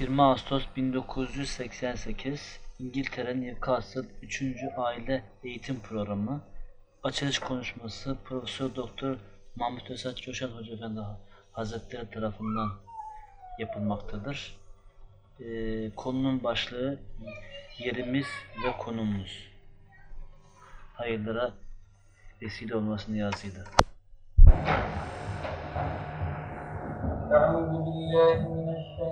20 Ağustos 1988 İngiltere Newcastle 3. Aile Eğitim Programı Açılış konuşması Profesör Doktor Mahmut Esat Coşan Hoca Efendi Hazretleri tarafından yapılmaktadır. Ee, konunun başlığı yerimiz ve konumuz. Hayırlara vesile olmasını yazıydı. Euzu billahi بسم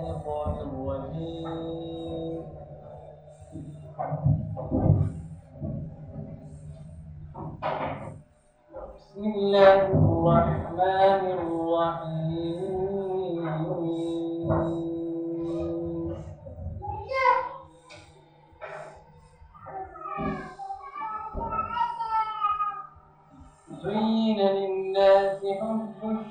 الله الرحمن الرحيم زين للناس حب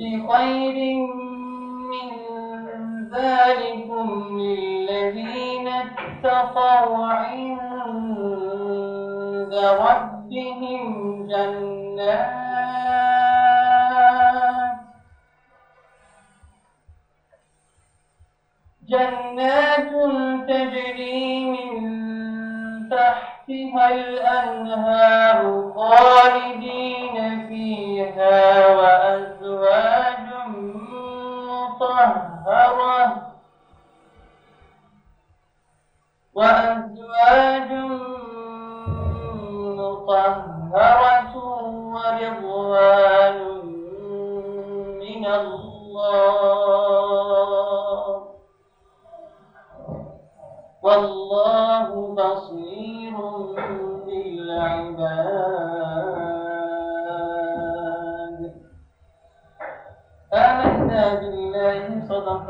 بخير من ذلكم للذين اتقوا عند ربهم جنات جنات تجري من تحتها الأنهار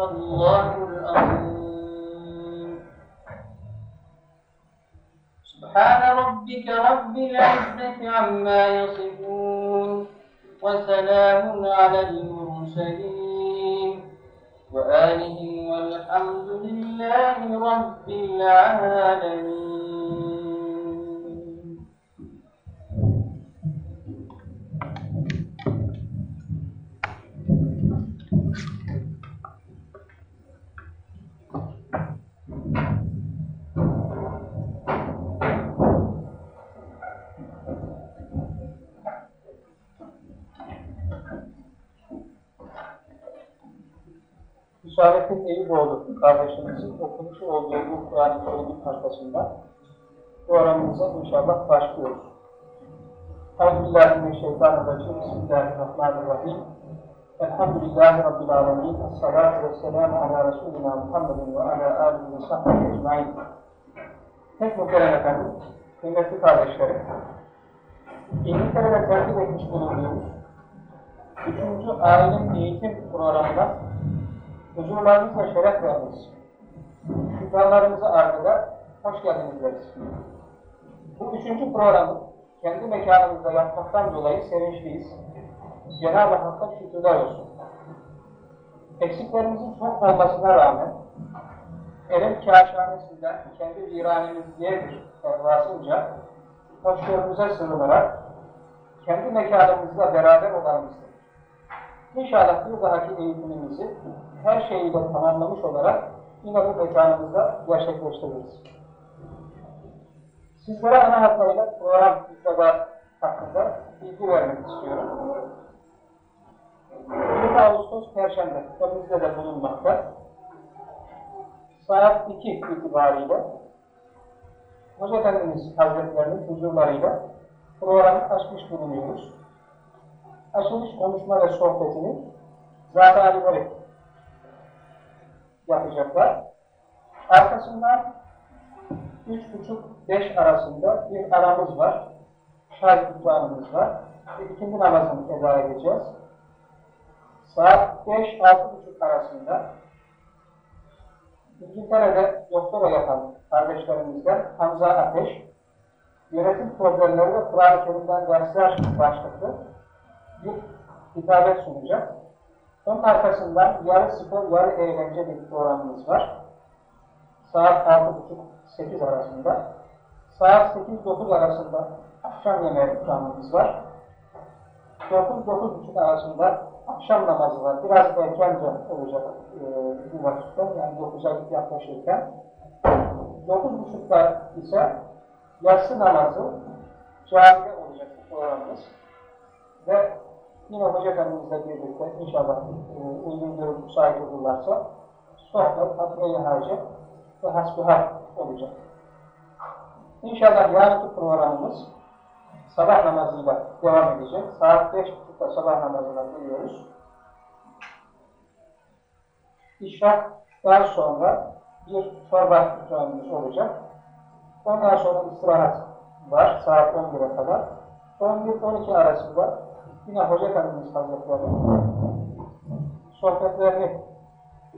الله العظيم سبحان ربك رب العزة عما يصفون وسلام على المرسلين. وآله والحمد لله رب العالمين. Eyüboğlu kardeşimizin okumuş olduğu bu Kur'an-ı Kerim'in arkasında programımıza inşallah başlıyoruz. Euzubillahimineşşeytanirracim. Bismillahirrahmanirrahim. Elhamdülillahi Rabbil alemin. Esselatu vesselamu ala Resulina Muhammedin ve ala alihi ve sahbihi ecmain. Pek muhterem efendim, kıymetli kardeşlerim, İngiltere'de tertip etmiş bulunduğumuz 3. Aile Eğitim Programı'na huzurlarınızla şeref verdiniz. Şükranlarımızı ardında hoş geldiniz deriz. Bu üçüncü programı kendi mekanımızda yapmaktan dolayı sevinçliyiz. Cenab-ı Hakk'a şükürler olsun. Eksiklerimizin çok olmasına rağmen Elem kâşhanesinden kendi viranemiz diyedir evvasınca hoşgörümüze sığınarak kendi mekanımızla beraber olalımızdır. İnşallah bir dahaki eğitimimizi her şeyiyle tamamlamış olarak bu mekanımızda gerçekleştiririz. Sizlere ana hatlarıyla program mutlaka hakkında bilgi vermek istiyorum. Ağustos Perşembe önümüzde de bulunmakta. Saat 2 itibariyle Hoca Efendimiz Hazretlerinin huzurlarıyla programı açmış bulunuyoruz. Açılış konuşma ve sohbetini Zat-ı Alileri yapacaklar. Arkasından 3.30-5 arasında bir aramız var. Şahit ikramımız var. Ve ikindi namazını eda edeceğiz. Saat 5-6.30 arasında İngiltere'de doktora yapan kardeşlerimizden Hamza Ateş, yönetim problemleri ve Kur'an-ı Kerim'den dersler başlıklı bir hitabet sunacak. Onun arkasından yarı spor, yarı eğlence bir programımız var. Saat 6.30-8 arasında. Saat 8-9 arasında akşam yemeği ikramımız var. 9-9.30 arasında akşam namazı var. Biraz erkence olacak e, bu vakitte. Yani 9'a yaklaşırken. 9.30'da ise yatsı namazı camide olacak programımız. Ve yine Hoca Efendimizle birlikte inşallah e, uygun görüp müsait olurlarsa sohbet, hatire-i hacet ve hasbihal olacak. İnşallah yarınki programımız sabah namazıyla devam edecek. Saat 5.30'da sabah namazına duyuyoruz. İşraktan sonra bir çorba ikramımız olacak. Ondan sonra istirahat var saat 11'e kadar. 11-12 arasında yine Hoca Efendimiz Hazretleri sohbetlerini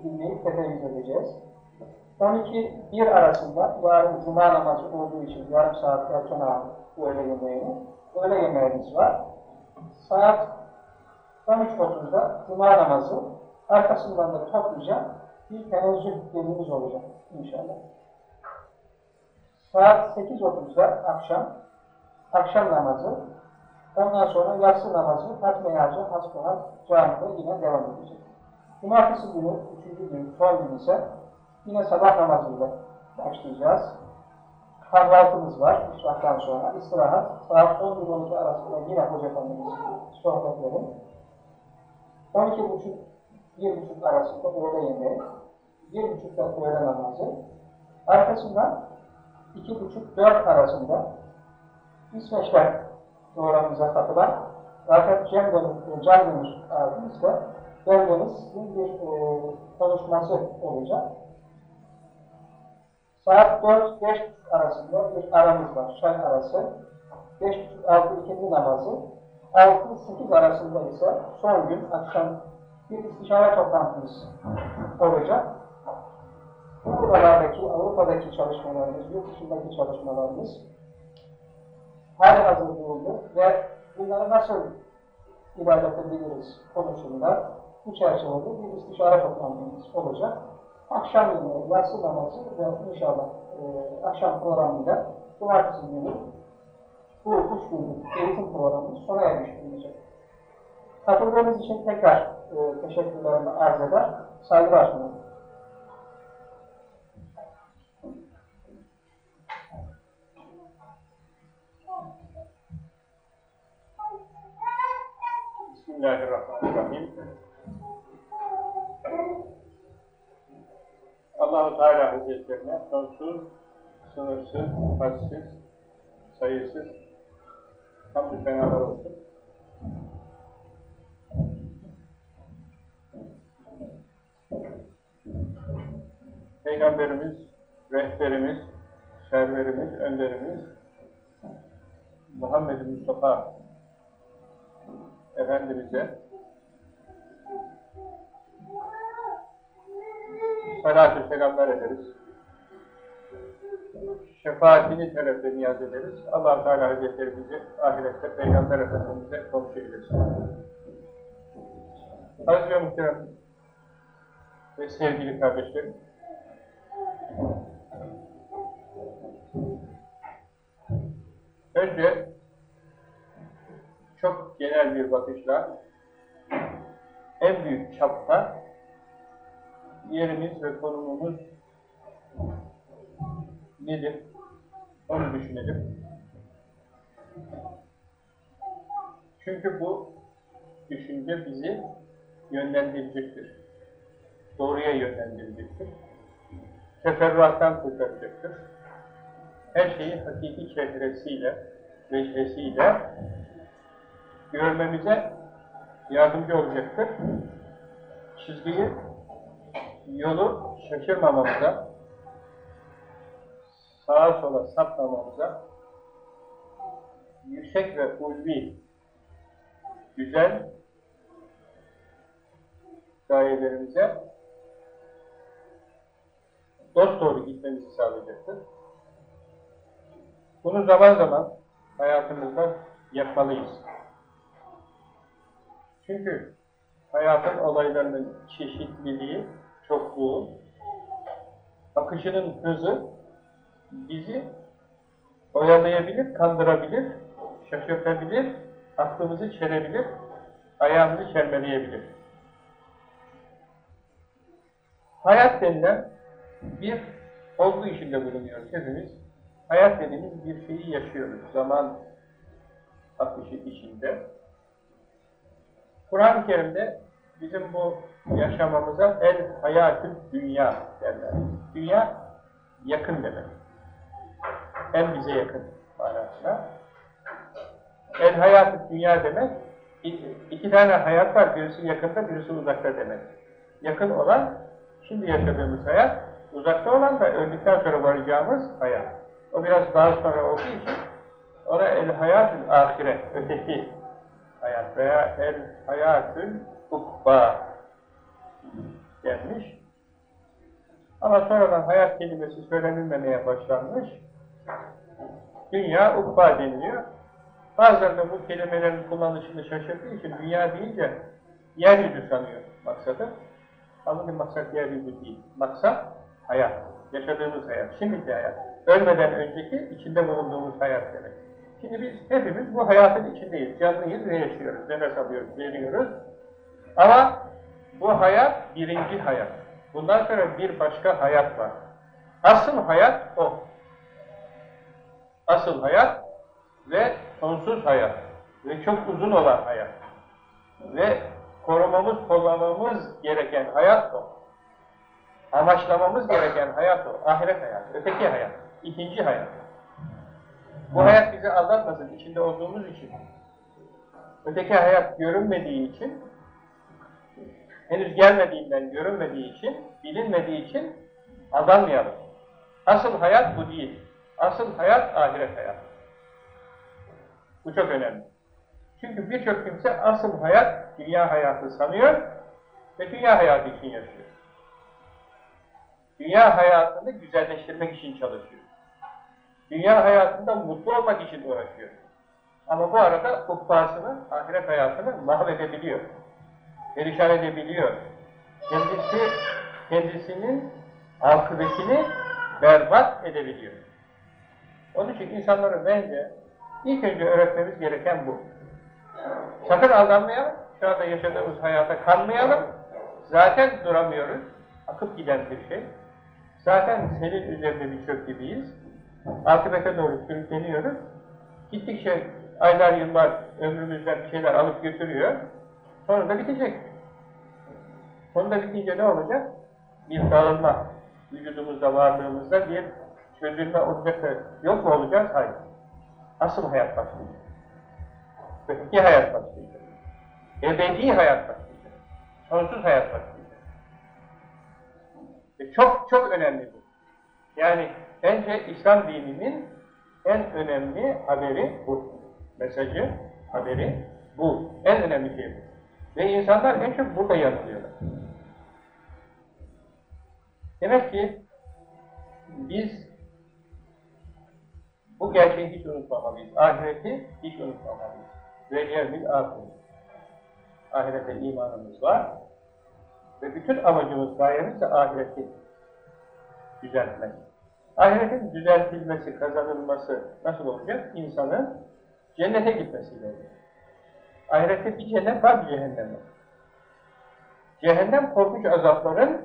dinleyip tefeyyüz edeceğiz. 12-1 arasında yarın cuma namazı olduğu için yarım saat erken aldık öğle yemeğini. Öğle yemeğimiz var. Saat 13.30'da cuma namazı arkasından da topluca bir tenezzül gezimiz olacak inşallah. Saat 8.30'da akşam akşam namazı ondan sonra yatsı namazı Hatme Yağcı Hasbihal camide yine devam edecek. Cumartesi günü, üçüncü gün, son gün ise yine sabah namazıyla başlayacağız. Kahvaltımız var, işrahtan sonra. istirahat. Saat 11-12 arasında yine Hoca Efendimiz sohbetleri. 12.30-1.30 arasında öğle yemeği. 1.30'da öğle namazı. Arkasından 2.30-4 arasında İsveç'ten programımıza katılan Rakat Cem Demir, Can Demir abimiz de Bendeniz'in bir e, konuşması olacak. Saat 4-5 arasında bir aramız var, şay arası. 5.30-6 ikindi namazı. 6-8 arasında ise son gün akşam bir istişare toplantımız olacak. Buralardaki, Avrupa'daki çalışmalarımız, yurt dışındaki çalışmalarımız hali hazır bulundu ve bunları nasıl ilerletebiliriz konusunda bu çerçevede bir istişare toplantımız olacak. Akşam yemeği, yatsı namazı ve inşallah e, akşam programıyla cumartesi günü bu üç günlük eğitim programımız sona ermiş bulunacak. Katıldığınız için tekrar e, teşekkürlerimi arz eder, saygılar sunarım. Bismillahirrahmanirrahim. Allahu Teala Hazretlerine sonsuz, sınırsız, hadsiz, sayısız hamdü fenalar olsun. Peygamberimiz, rehberimiz, serverimiz, önderimiz Muhammed Mustafa Efendimiz'e salatü selamlar ederiz. Şefaatini ve niyaz ederiz. allah Teala Hazretleri ahirette Peygamber Efendimiz'e komşu eylesin. Aziz ve muhterem ve sevgili kardeşlerim, önce çok genel bir bakışla en büyük çapta yerimiz ve konumumuz nedir? Onu düşünelim. Çünkü bu düşünce bizi yönlendirecektir. Doğruya yönlendirecektir. Teferruattan kurtaracaktır. Her şeyi hakiki çehresiyle, vecihesiyle görmemize yardımcı olacaktır. Çizgiyi, yolu şaşırmamamıza, sağa sola sapmamamıza, yüksek ve ulvi, güzel gayelerimize dost doğru gitmemizi sağlayacaktır. Bunu zaman zaman hayatımızda yapmalıyız. Çünkü hayatın olaylarının çeşitliliği, çokluğu, akışının hızı bizi oyalayabilir, kandırabilir, şaşırtabilir, aklımızı çelebilir, ayağımızı çelmeleyebilir. Hayat denilen bir olgu içinde bulunuyoruz hepimiz. Hayat dediğimiz bir şeyi yaşıyoruz. Zaman akışı içinde. Kur'an-ı Kerim'de bizim bu yaşamamıza el hayatı dünya derler. Dünya yakın demek. En bize yakın manasına. El hayatı dünya demek, iki tane hayat var, birisi yakında, birisi uzakta demek. Yakın olan, şimdi yaşadığımız hayat, uzakta olan da öldükten sonra varacağımız hayat. O biraz daha sonra olduğu için, ona el hayatın ahiret, öteki hayat veya el hayatın ukba denmiş. Ama sonradan hayat kelimesi söylenilmemeye başlanmış. Dünya ukba deniliyor. Bazen de bu kelimelerin kullanışını şaşırdığı için dünya deyince yeryüzü sanıyor maksadı. Halbuki maksat yeryüzü değil. Maksat hayat. Yaşadığımız hayat. Şimdiki hayat. Ölmeden önceki içinde bulunduğumuz hayat demek. Şimdi biz hepimiz bu hayatın içindeyiz. Canlıyız ve yaşıyoruz. Nefes alıyoruz, veriyoruz. Ama bu hayat birinci hayat. Bundan sonra bir başka hayat var. Asıl hayat o. Asıl hayat ve sonsuz hayat ve çok uzun olan hayat ve korumamız, kollamamız gereken hayat o. Amaçlamamız gereken hayat o. Ahiret hayatı, öteki hayat, ikinci hayat. Bu hayat bizi aldatmasın, içinde olduğumuz için. Öteki hayat görünmediği için, henüz gelmediğinden görünmediği için, bilinmediği için aldanmayalım. Asıl hayat bu değil. Asıl hayat ahiret hayatı. Bu çok önemli. Çünkü birçok kimse asıl hayat dünya hayatı sanıyor ve dünya hayatı için yaşıyor. Dünya hayatını güzelleştirmek için çalışıyor. Dünya hayatında mutlu olmak için uğraşıyor. Ama bu arada ukbasını, ahiret hayatını mahvedebiliyor. Perişan edebiliyor. Kendisi, kendisinin akıbetini berbat edebiliyor. Onun için insanların bence ilk önce öğretmemiz gereken bu. Sakın aldanmayalım, şu anda yaşadığımız hayata kanmayalım. Zaten duramıyoruz, akıp giden bir şey. Zaten senin üzerinde bir çöp gibiyiz. Akıbete doğru sürükleniyoruz. Gittikçe aylar yıllar ömrümüzden bir şeyler alıp götürüyor. Sonra da bitecek. Sonunda bitince ne olacak? Bir dağılma. Vücudumuzda, varlığımızda bir çözülme olacak yok mu olacağız? Hayır. Asıl hayat başlayacak. Öteki hayat başlayacak. Ebedi hayat başlayacak. Sonsuz hayat başlayacak. E çok çok önemli bu. Yani bence İslam dininin en önemli haberi bu. Mesajı, haberi bu. En önemli şey bu. Ve insanlar en çok burada yanılıyorlar. Demek ki biz bu gerçeği hiç unutmamalıyız. Ahireti hiç unutmamalıyız. Ve yevmil ahiret. Ahirete imanımız var. Ve bütün amacımız, gayemiz de ahireti düzeltmek. Ahiretin düzeltilmesi, kazanılması nasıl olacak? İnsanın cennete gitmesiyle olacak. Ahirette bir cennet var, bir cehennem var. Cehennem korkunç azapların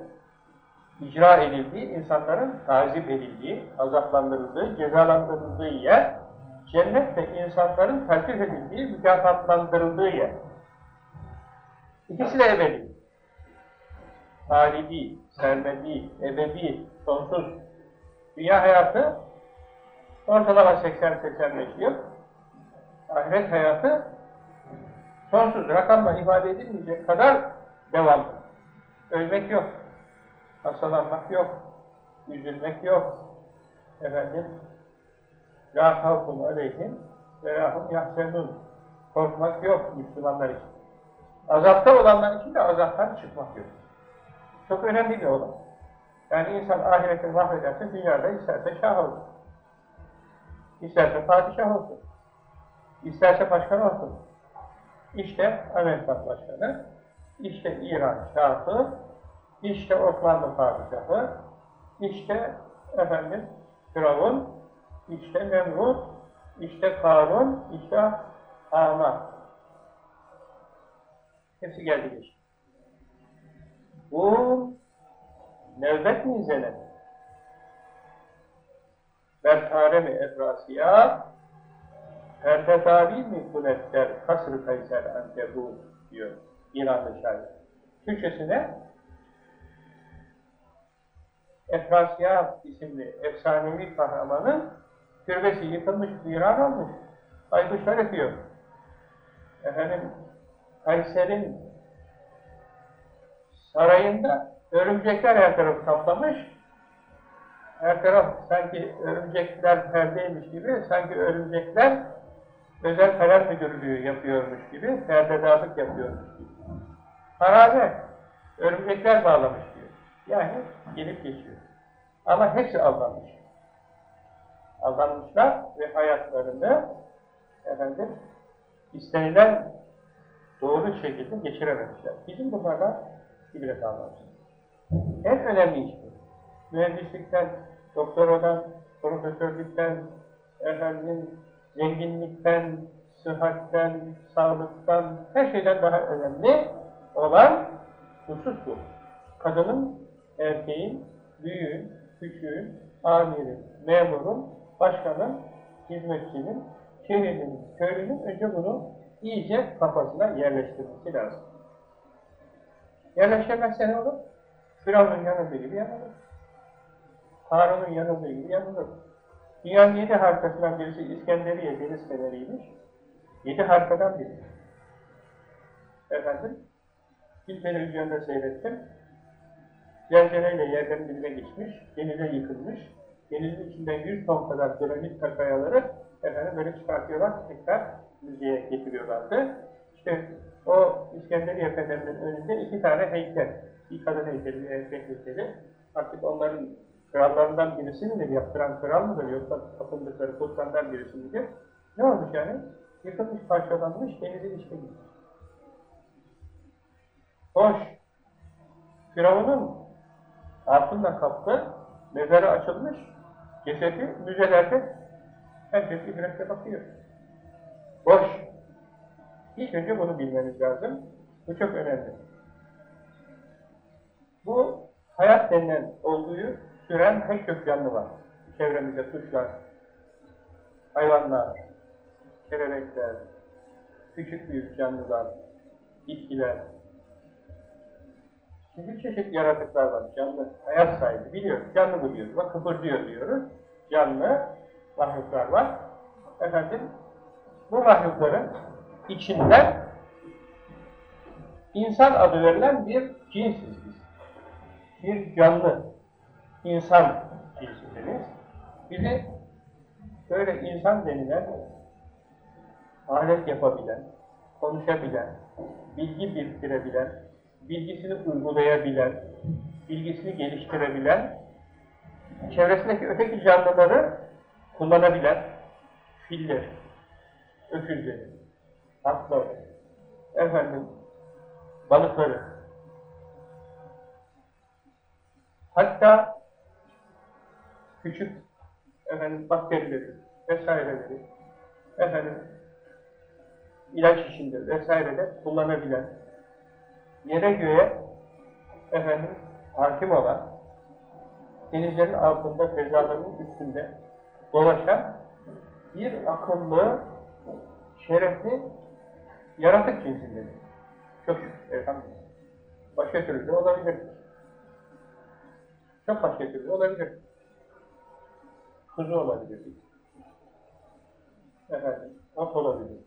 icra edildiği, insanların tazip edildiği, azaplandırıldığı, cezalandırıldığı yer, cennet de insanların tertip edildiği, mükafatlandırıldığı yer. İkisi de ebedi. Halidi, sermedi, ebedi, sonsuz. Dünya hayatı ortalama 80-85 yıl. Ahiret hayatı sonsuz, rakamla ifade edilmeyecek kadar devamlı. Ölmek yok, hastalanmak yok, üzülmek yok. Efendim, La havfun aleyhim ve lahum yahsenun. Korkmak yok Müslümanlar için. Azapta olanlar için de azaptan çıkmak yok. Çok önemli bir olay. Yani insan ahireti mahvederse dünyada isterse şah olur. İsterse padişah olsun. İsterse başkan olsun. İşte Amerika Başkanı, işte İran Şahı, işte Osmanlı Padişahı, işte efendim Firavun, işte Nemrut, işte Karun, işte Haman. Hepsi geldi geçti. Bu nevbet mizene. Bertare mi efrasiya, Ertedavi mi kunetler, kasr-ı kayser antebu diyor İranlı şair. Türkçesine Efrasiyat isimli efsanevi kahramanın türbesi yıkılmış, viran olmuş. Baykuşlar ötüyor. Efendim, Kayser'in sarayında örümcekler her tarafı kaplamış. Her taraf sanki örümcekler perdeymiş gibi, sanki örümcekler özel kalem müdürlüğü yapıyormuş gibi, perdedarlık yapıyormuş gibi. Harabe, örümcekler bağlamış diyor. Yani gelip geçiyor. Ama hepsi aldanmış. Aldanmışlar ve hayatlarını efendim istenilen doğru şekilde geçirememişler. Bizim bunlardan ibret almamız. En önemli iş bu. Mühendislikten, doktoradan, profesörlükten, efendim, zenginlikten, sıhhatten, sağlıktan, her şeyden daha önemli olan husus bu. Kadının, erkeğin, büyüğün, küçüğün, amirin, memurun, başkanın, hizmetçinin, şehrinin, köylünün önce bunu iyice kafasına yerleştirmesi lazım. Yerleştirmezse ne olur? Firavun'un yanıldığı gibi yanılır. Harun'un yanıldığı gibi yanılır. Dünyanın yedi harikasından birisi İskenderiye deniz. Yedi harikadan biri. Efendim, bir televizyonda seyrettim. Zelzeleyle yerden dibine geçmiş, denize yıkılmış. Denizin içinden 100 ton kadar granit kayaları efendim böyle çıkartıyorlar, tekrar müzeye getiriyorlardı. İşte o İskenderiye Fener'inin önünde iki tane heykel. Kadın heykeli, erkek heykeli. Artık onların krallarından birisini mi yaptıran kral mıdır yoksa tapındıkları sultandan birisi midir? Ne olmuş yani? Yıkılmış, parçalanmış, denizin içine gitmiş. Hoş. Firavun'un altında kaptı, mezarı açılmış, cesedi müzelerde herkes ibretle bakıyor. Boş. İlk önce bunu bilmeniz lazım. Bu çok önemli. Bu hayat denilen olduğu süren pek çok canlı var. Çevremizde kuşlar, hayvanlar, kelebekler, küçük büyük canlılar, bitkiler. Bir çeşit yaratıklar var, canlı, hayat sahibi. Biliyoruz, canlı bu diyoruz. Bak kıpırdıyor diyoruz. Canlı mahluklar var. Efendim, bu mahlukların içinden insan adı verilen bir cinsiz. Bir canlı, insan cinsindeniz. Bizi böyle insan denilen, alet yapabilen, konuşabilen, bilgi biriktirebilen, bilgisini uygulayabilen, bilgisini geliştirebilen, çevresindeki öteki canlıları kullanabilen, filleri, öküzleri, atları, efendim, balıkları, hatta küçük efendim bakterileri vesaireleri efendim ilaç işinde vesairede kullanabilen yere göğe efendim hakim olan denizlerin altında fezaların üstünde dolaşan bir akıllı şerefli yaratık cinsindedir. Çok şükür. Başka türlü de olabilir. Çok başka türlü olabilir. Kuzu olabilir. Efendim, at olabilir.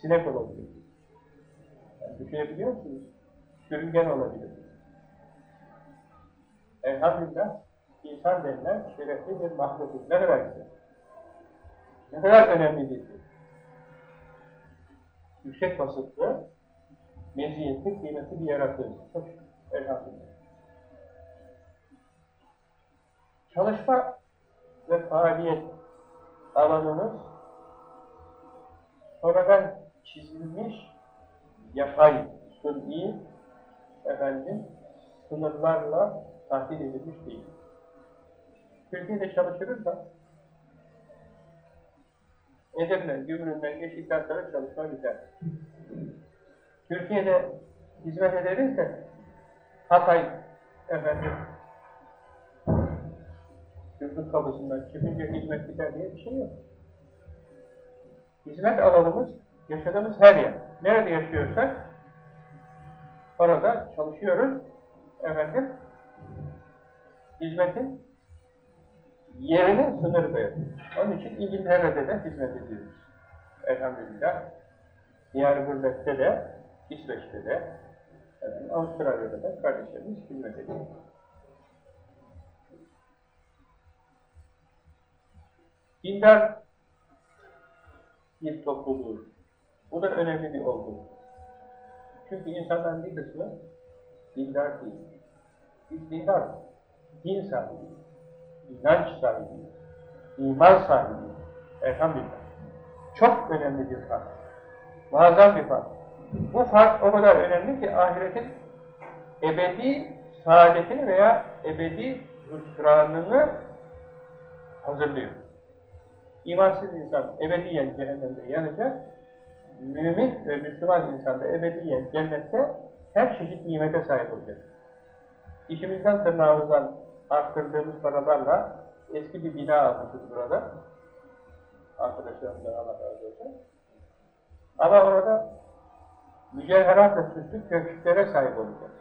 Sinek olabilir. Yani düşünebiliyor musunuz? Sürüngen olabilir. Elhamdülillah insan denilen şerefli bir mahlukuz. Ne kadar güzel. Ne kadar önemli bir şey. Yüksek vasıflı, meziyetli, kıymetli bir yaratığımız. Çok. Elhamdülillah. Çalışma ve faaliyet alanımız sonradan çizilmiş yapay, suni efendim sınırlarla tahdid edilmiş değil. Türkiye'de çalışırız da Edirne, Gümrüğü'nden geçtikten sonra çalışma biter. Türkiye'de hizmet ederiz de Hatay efendim Gümrük kapısından çıkınca hizmet biter diye bir şey yok. Hizmet alanımız yaşadığımız her yer. Nerede yaşıyorsak orada çalışıyoruz. Efendim hizmetin yerine sınır koyuyor. Onun için İngiltere'de de hizmet ediyoruz. Elhamdülillah. Diyarbakır'da de, İsveç'te de, efendim, Avustralya'da da kardeşlerimiz hizmet ediyor. Dindar bir topluluğu. Bu da önemli bir olgu. Çünkü insanların bir kısmı dindar değil. Biz dindar, din sahibi, inanç sahibi, iman sahibi. Elhamdülillah. Çok önemli bir fark. Muazzam bir fark. Bu fark o kadar önemli ki ahiretin ebedi saadetini veya ebedi hüsranını hazırlıyor. İmansız insan ebediyen cehennemde yanacak, mümin ve Müslüman insan da ebediyen cennette her çeşit nimete sahip olacak. İşimizden tırnağımızdan arttırdığımız paralarla eski bir bina almışız burada. Arkadaşlarımdan Allah razı olsun. Ama orada mücevheratla süslü köşklere sahip olacağız.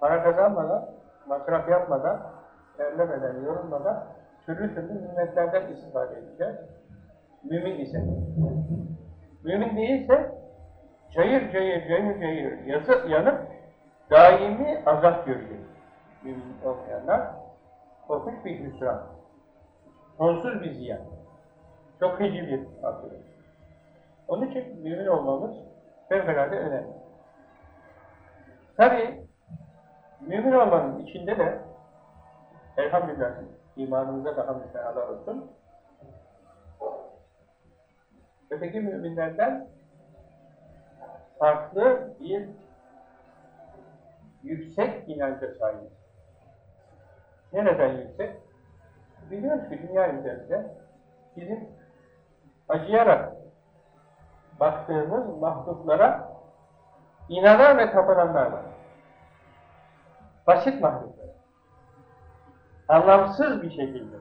Para kazanmadan, masraf yapmadan, terlemeden, yorulmadan türlü türlü nimetlerden istifade edeceğiz. Mümin ise. Mümin değilse cayır cayır cayır cayır yazı, yanıp daimi azap görecek. Mümin olmayanlar korkunç bir hüsran. Sonsuz bir ziyan. Çok feci bir akıllı. Onun için mümin olmamız fevkalade önemli. Tabi mümin olmanın içinde de elhamdülillah imanımıza daha müteala olsun. Öteki müminlerden farklı bir yüksek inanca sahibiz. Nereden yüksek? Biliyoruz ki dünya üzerinde bizim acıyarak baktığımız mahluklara inanan ve tapınanlar var. Basit mahluklar. Anlamsız bir şekilde,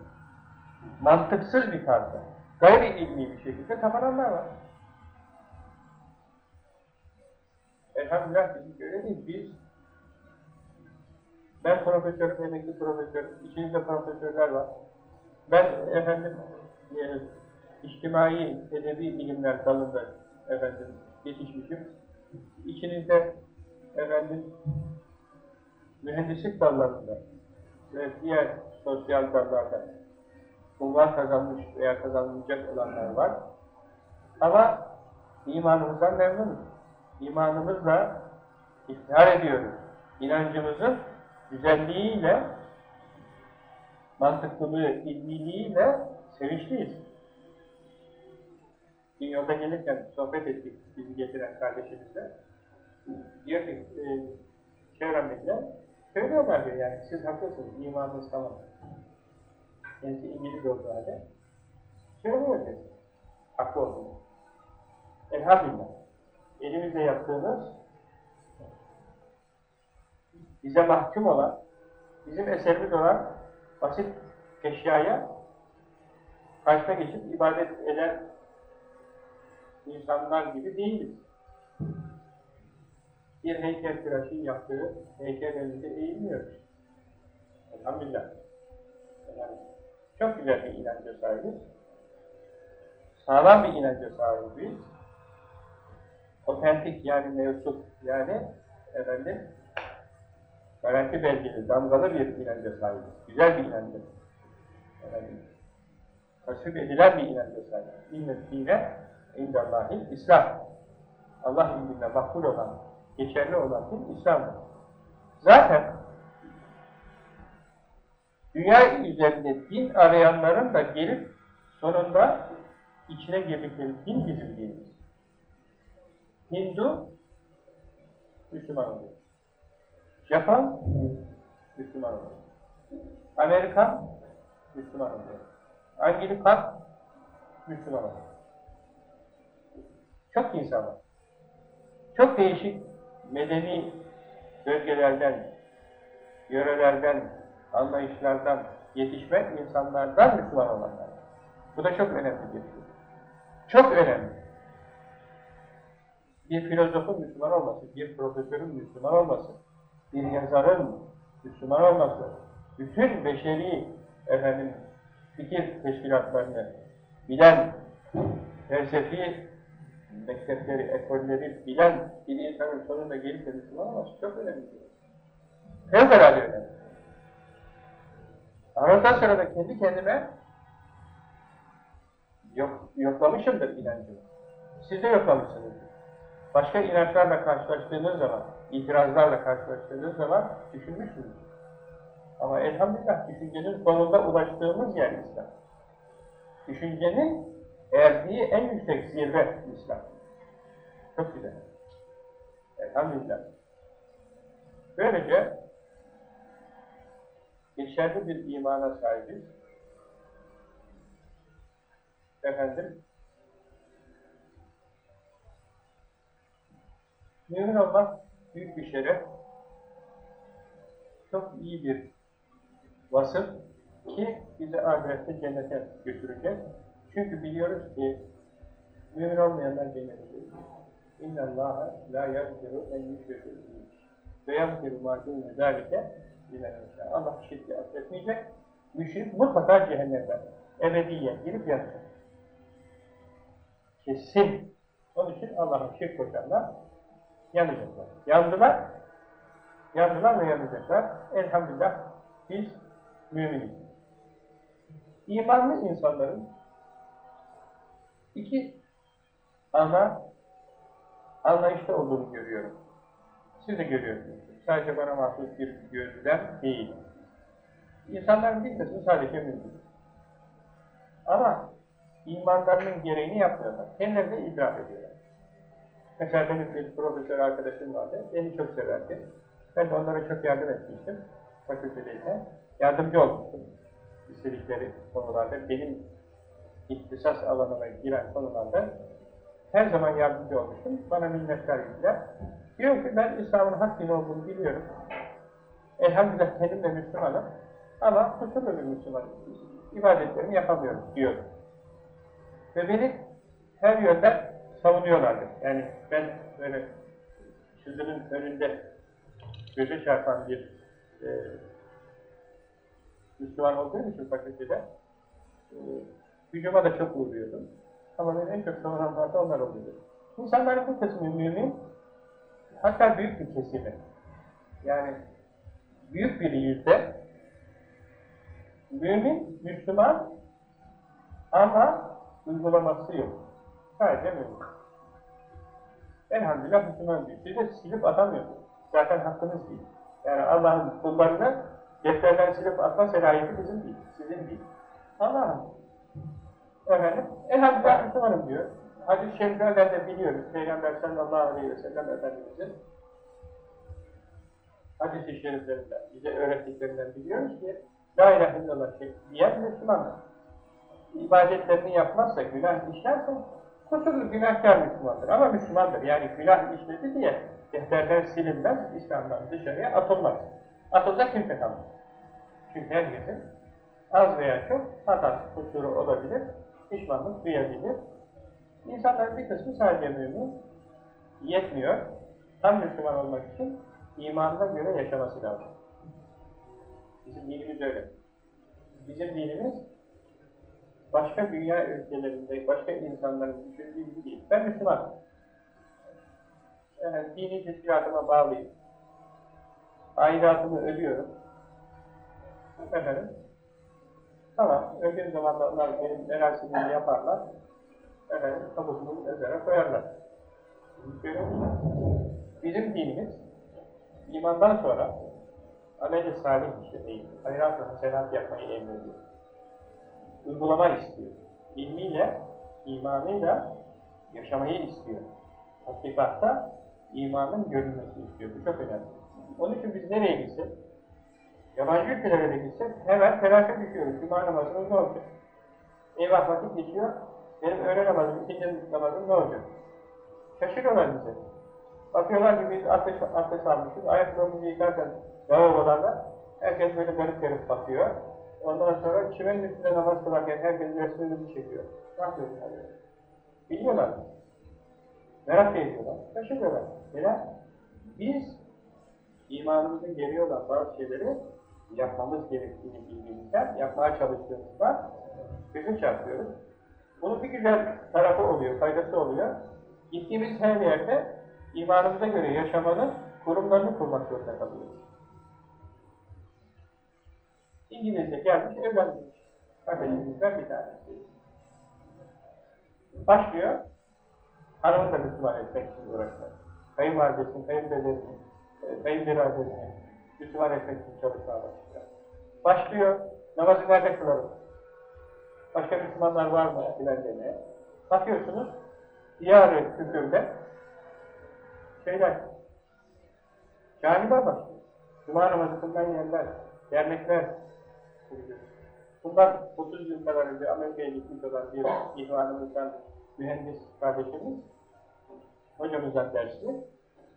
mantıksız bir tarzda, gayri ilmi bir şekilde tapınanlar var. Elhamdülillah bizim öyle değil. Biz ben profesörüm, emekli profesörüm, içinizde profesörler var. Ben efendim e, içtimai, edebi bilimler dalında efendim yetişmişim. İçinizde efendim mühendislik dallarında ve diğer sosyal dallarda bunlar kazanmış veya kazanılacak olanlar var. Ama imanımızdan memnunuz. İmanımızla iftihar ediyoruz. İnancımızın güzelliğiyle, mantıklılığı, ilmiliğiyle sevinçliyiz. Bir yolda gelirken sohbet ettik bizi getiren kardeşimizle. Diyor ki, e, çevremizde söylüyorlar diyor yani siz haklısınız, imanınız tamam. Kendisi İngiliz olduğu halde söylüyor diyor. Haklı olduğunu. Elhamdülillah. Elimizde yaptığımız bize mahkum olan, bizim eserimiz olan basit eşyaya karşına geçip ibadet eden insanlar gibi değiliz. Bir heykeltıraşın yaptığı heykel önünde eğilmiyoruz. Elhamdülillah. Yani çok güzel bir inanca sahibiz. Sağlam bir inanca sahibiz. Otentik yani mevcut yani efendim garanti belgeli, damgalı bir inanca sahibiz. Güzel bir inanca. Efendim, tasvip edilen bir inanca sahibiz. İnnet dine indallahil İslam. Allah indinde makbul olan, geçerli olan din İslam'dır. Zaten dünya üzerinde din arayanların da gelip sonunda içine girdikleri din bizim dinimiz. Hindu Müslüman oluyor. Japon Müslüman oluyor. Amerikan Müslüman oluyor. Anglikan Müslüman oluyor. Çok insan var. Çok değişik medeni bölgelerden, yörelerden, anlayışlardan yetişmek insanlardan Müslüman olanlar. Bu da çok önemli bir şey. Çok önemli. Bir filozofun Müslüman olması, bir profesörün Müslüman olması, bir yazarın Müslüman olması, bütün beşeri efendim, fikir teşkilatlarını bilen, felsefi mektepleri, ekolleri bilen bir insanın sonunda gelip de Müslüman olması çok önemli. Fevkalade önemli. Ondan sonra da kendi kendime yok, yoklamışımdır inancımı. Siz de yoklamışsınız. Başka inançlarla karşılaştığınız zaman, itirazlarla karşılaştığınız zaman düşünmüşsünüz. Ama elhamdülillah düşüncenin sonunda ulaştığımız yer İslam. Düşüncenin erdiği en yüksek zirve İslam. Çok güzel. Elhamdülillah. Böylece geçerli bir imana sahibiz. Efendim, mümin olmak büyük bir şeref, çok iyi bir vasıf ki bizi ahirette cennete götürecek. Çünkü biliyoruz ki mümin olmayanlar cennettir. İnna Allaha la yaghfiru en yüşrike bihi ve yaghfiru ma. Allah şirki affetmeyecek. Müşrik mutlaka cehennemde ebediyen girip yanacak. Kesin. Onun için Allah'a şirk koşanlar yanacaklar. Yandılar. Yandılar ve yanacaklar. Elhamdülillah biz müminiz. İmanlı insanların iki ana anlayışta olduğunu görüyorum. Siz de görüyorsunuz. Sadece bana mahsus bir gözlem değil. İnsanların bir kısmı sadece mümin. Ama imanlarının gereğini yapmıyorlar. Kendilerine idraf ediyorlar. Mesela benim bir profesör arkadaşım vardı. Beni çok severdi. Ben de onlara çok yardım etmiştim. Fakültedeyken. Yardımcı olmuştum. İstedikleri konularda. Benim ihtisas alanıma giren konularda her zaman yardımcı olmuştum. Bana minnettar gidiler. Diyor ki ben İslam'ın hak dini olduğunu biliyorum. Elhamdülillah kendim de Müslümanım. Ama kusurlu bir Müslümanım. İbadetlerimi yapamıyorum diyor. Ve beni her yönden savunuyorlardı. Yani ben böyle sözünün önünde göze çarpan bir e, Müslüman olduğum için fakültede e, hücuma da çok uğruyordum. Ama en çok savunanlar da onlar oluyordu. İnsanların bu kısmı mümin, hatta büyük bir kesimi. Yani büyük bir yüzde mümin, Müslüman ama uygulaması yok. Sadece mümin. Elhamdülillah Müslüman değil. Siz de silip atamıyorsunuz. Zaten hakkınız değil. Yani Allah'ın kullarını defterden silip atma selayeti bizim değil, sizin değil. Allah'ın. Efendim, elhamdülillah Müslümanım diyor. Hadis-i şeriflerden de biliyoruz. Peygamber sallallahu aleyhi ve sellem Efendimiz'in hadis-i şeriflerinden, bize öğrettiklerinden biliyoruz ki La ilahe illallah diyen Müslümandır. İbadetlerini yapmazsa, günah işlerse kusurlu günahkar Müslümandır. Ama Müslümandır. Yani günah işledi diye defterden silinmez, İslam'dan dışarıya atılmaz. Atılacak kimse kalmaz. Çünkü herkesin az veya çok hatası, kusuru olabilir, pişmanlık duyabilir. İnsanların bir kısmı sadece mümin, yetmiyor. tam Müslüman olmak için imanına göre yaşaması lazım. Bizim dinimiz öyle. Bizim dinimiz başka dünya ülkelerinde, başka insanların düşündüğü gibi değil. Ben Müslümanım. Yani dini teşkilatıma bağlıyım. Aidatımı ödüyorum. Efendim, tamam, öldüğüm zaman da onlar benim merasimimi yaparlar. Efendim, tabutumu mezara koyarlar. Bizim dinimiz, imandan sonra amel-i salih işlemeyi, hayrat-ı hasenat yapmayı emrediyor. Uygulama istiyor. İlmiyle, imanıyla yaşamayı istiyor. Hakikatta imanın görünmesi istiyor. Bu çok önemli. Onun için biz nereye gitsek, yabancı ülkelere de gitsek hemen telaşa düşüyoruz. Cuma namazımız ne olacak? Eyvah vakit geçiyor. Benim öğle namazım, ikinci namazım ne olacak? Şaşırıyorlar bize. Bakıyorlar ki biz abdest, abdest almışız. Ayakkabımızı yıkarken lavabolarda herkes böyle garip garip bakıyor. Ondan sonra çimenin üstünde namaz kılarken herkes resmini çekiyor. Ne? Biliyorlar. Merak ediyorlar. Şaşırıyorlar. Neden? Biz imanımızın geriye olan bazı şeyleri yapmamız gerektiğini bildiğimizden yapmaya çalıştığımızda gözü çarpıyoruz. Bunun bir güzel tarafı oluyor, faydası oluyor. Gittiğimiz her yerde imanımıza göre yaşamanın kurumlarını kurmak zorunda kalıyoruz. İngilizce gelmiş, evlenmiş. Kardeşimizden bir tanesi. Başlıyor, hanımı da Müslüman etmek için uğraşmak. Kayınvalidesini, kayınbederini, kayınbiraderini Müslüman etmek için çalışmaya başlıyor. Başlıyor, namazı nerede kılalım? Başka Müslümanlar var mı filan demeye. Bakıyorsunuz, diyar-ı küfürde şeyler, camiler başlıyor. Cuma namazı kılınan yerler, dernekler kuruluyor. Bundan 30 yıl kadar önce Amerika'ya gitmiş olan bir ihvanımızdan mühendis kardeşimiz, hocamızdan dersli,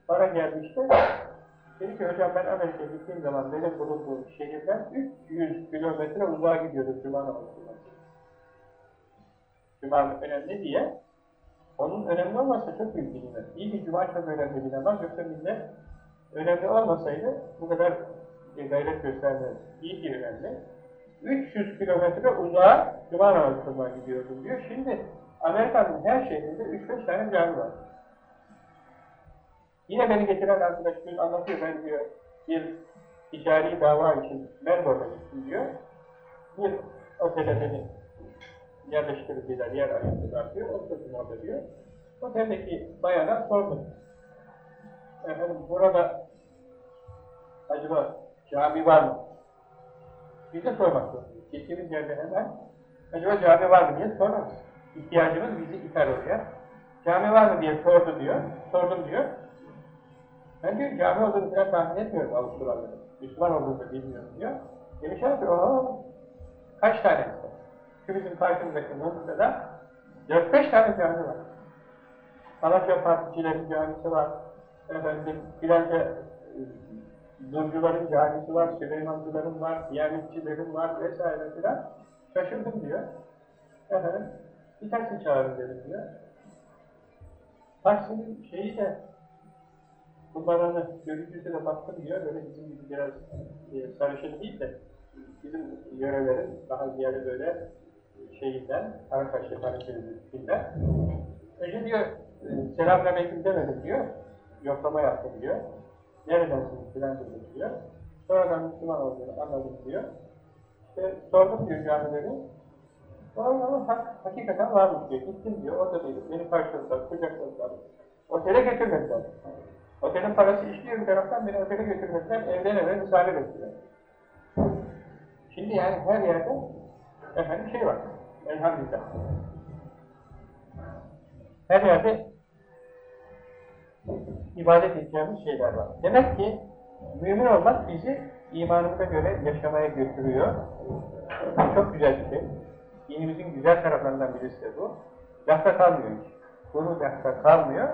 bana gelmişti. Dedi ki hocam ben Amerika'ya gittiğim zaman benim bulunduğum şehirden 300 kilometre uzağa gidiyordum Cuma namazı kılmak. Cuma önemli diye onun önemli olmasa çok büyük bir nimet. İyi ki Cuma çok önemli bir namaz yoksa millet önemli olmasaydı bu kadar gayret göstermez. İyi ki önemli. 300 kilometre uzağa Cuma namazı kılmaya gidiyordum diyor. Şimdi Amerika'nın her şehrinde 3-5 tane cami var. Yine beni getiren arkadaş bir anlatıyor ben diyor bir ticari dava için Melbourne'a gittim diyor. Bir otele beni yerleştirdiler, yer ayırdılar diyor. Oturdum orada diyor. Oteldeki bayana sordum. Efendim burada acaba cami var mı? Biz de sormak zorundayız. Gittiğimiz yerde hemen acaba cami var mı diye sorarız. İhtiyacımız bizi iter oraya. Cami var mı diye sordu diyor. Sordum diyor. Ben diyor cami olduğunu falan tahmin etmiyorum Avustralya'da. Müslüman olduğunu bilmiyorum diyor. Demişler ki ooo kaç tane? Şu bizim karşımızdaki Mısır'da 4-5 tane cami var. Malatya Particilerin camisi var. Efendim, filanca Nurcuların camisi var, Süleymancıların var, Diyanetçilerin var vesaire filan. Şaşırdım diyor. Efendim, bir taksi çağırın dedim diyor. Taksinin şeyi de bunların görüntüsü de baktım diyor, böyle bizim gibi biraz e, sarışın değil de bizim yörelerin daha ziyade böyle şeyinden, Karakaş'ı Karakaş'ından önce diyor, e, selamünaleyküm demedim diyor, yoklama yaptım diyor. Neredensiniz filan dedim diyor. Sonradan Müslüman olduğunu anladım diyor. İşte sordum diyor camileri. Sonra hak, hakikaten varmış diyor. Gittim diyor, orada değil. Beni karşıladılar, kucakladılar. Otele götürmediler. Otelin parası işliyor bir taraftan beni otele götürmediler. Evden eve misale bekliyor. Şimdi yani her yerde efendim şey var. Elhamdülillah. Her yerde ibadet edeceğimiz şeyler var. Demek ki mümin olmak bizi imanımıza göre yaşamaya götürüyor. Çok güzel bir şey. Dinimizin güzel taraflarından birisi de bu. Lafta kalmıyor hiç. Bunu lafta kalmıyor.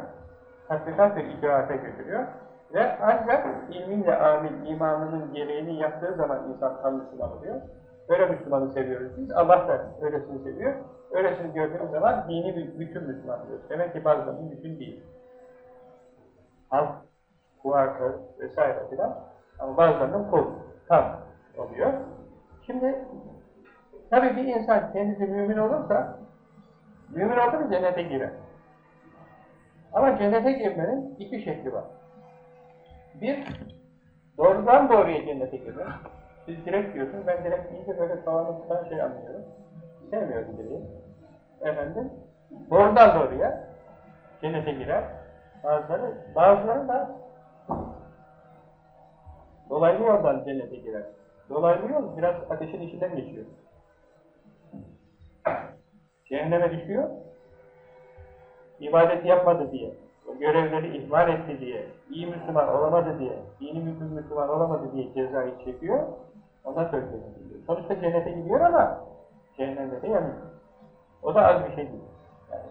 Tatbikat ve icraate götürüyor. Ve ancak ilminle amil, imanının gereğini yaptığı zaman insan tam Müslüman oluyor. Öyle Müslümanı seviyoruz biz. Allah da öylesini seviyor. Öylesini gördüğümüz zaman dini bir bütün Müslüman diyoruz. Demek ki bazılarının bütün değil. Halk kuartı vesaire filan. Ama bazılarının kol, tam oluyor. Şimdi tabii bir insan kendisi mümin olursa mümin oldu cennete girer. Ama cennete girmenin iki şekli var. Bir, doğrudan doğruya cennete girmek. Siz direkt diyorsunuz, ben direkt deyince böyle tavanı tutan şey anlıyorum. Sevmiyorum direği. Efendim, doğrudan doğruya cennete girer. Bazıları, bazıları da dolaylı yoldan cennete girer. Dolaylı yol biraz ateşin içinden geçiyor. Cehenneme düşüyor, ibadet yapmadı diye, görevleri ihmal etti diye, iyi Müslüman olamadı diye, dini mümkün Müslüman olamadı diye cezayı çekiyor, sonra cennete gidiyor. Sonuçta cennete gidiyor ama cehennemde de yanıyor. O da az bir şey değil. Yani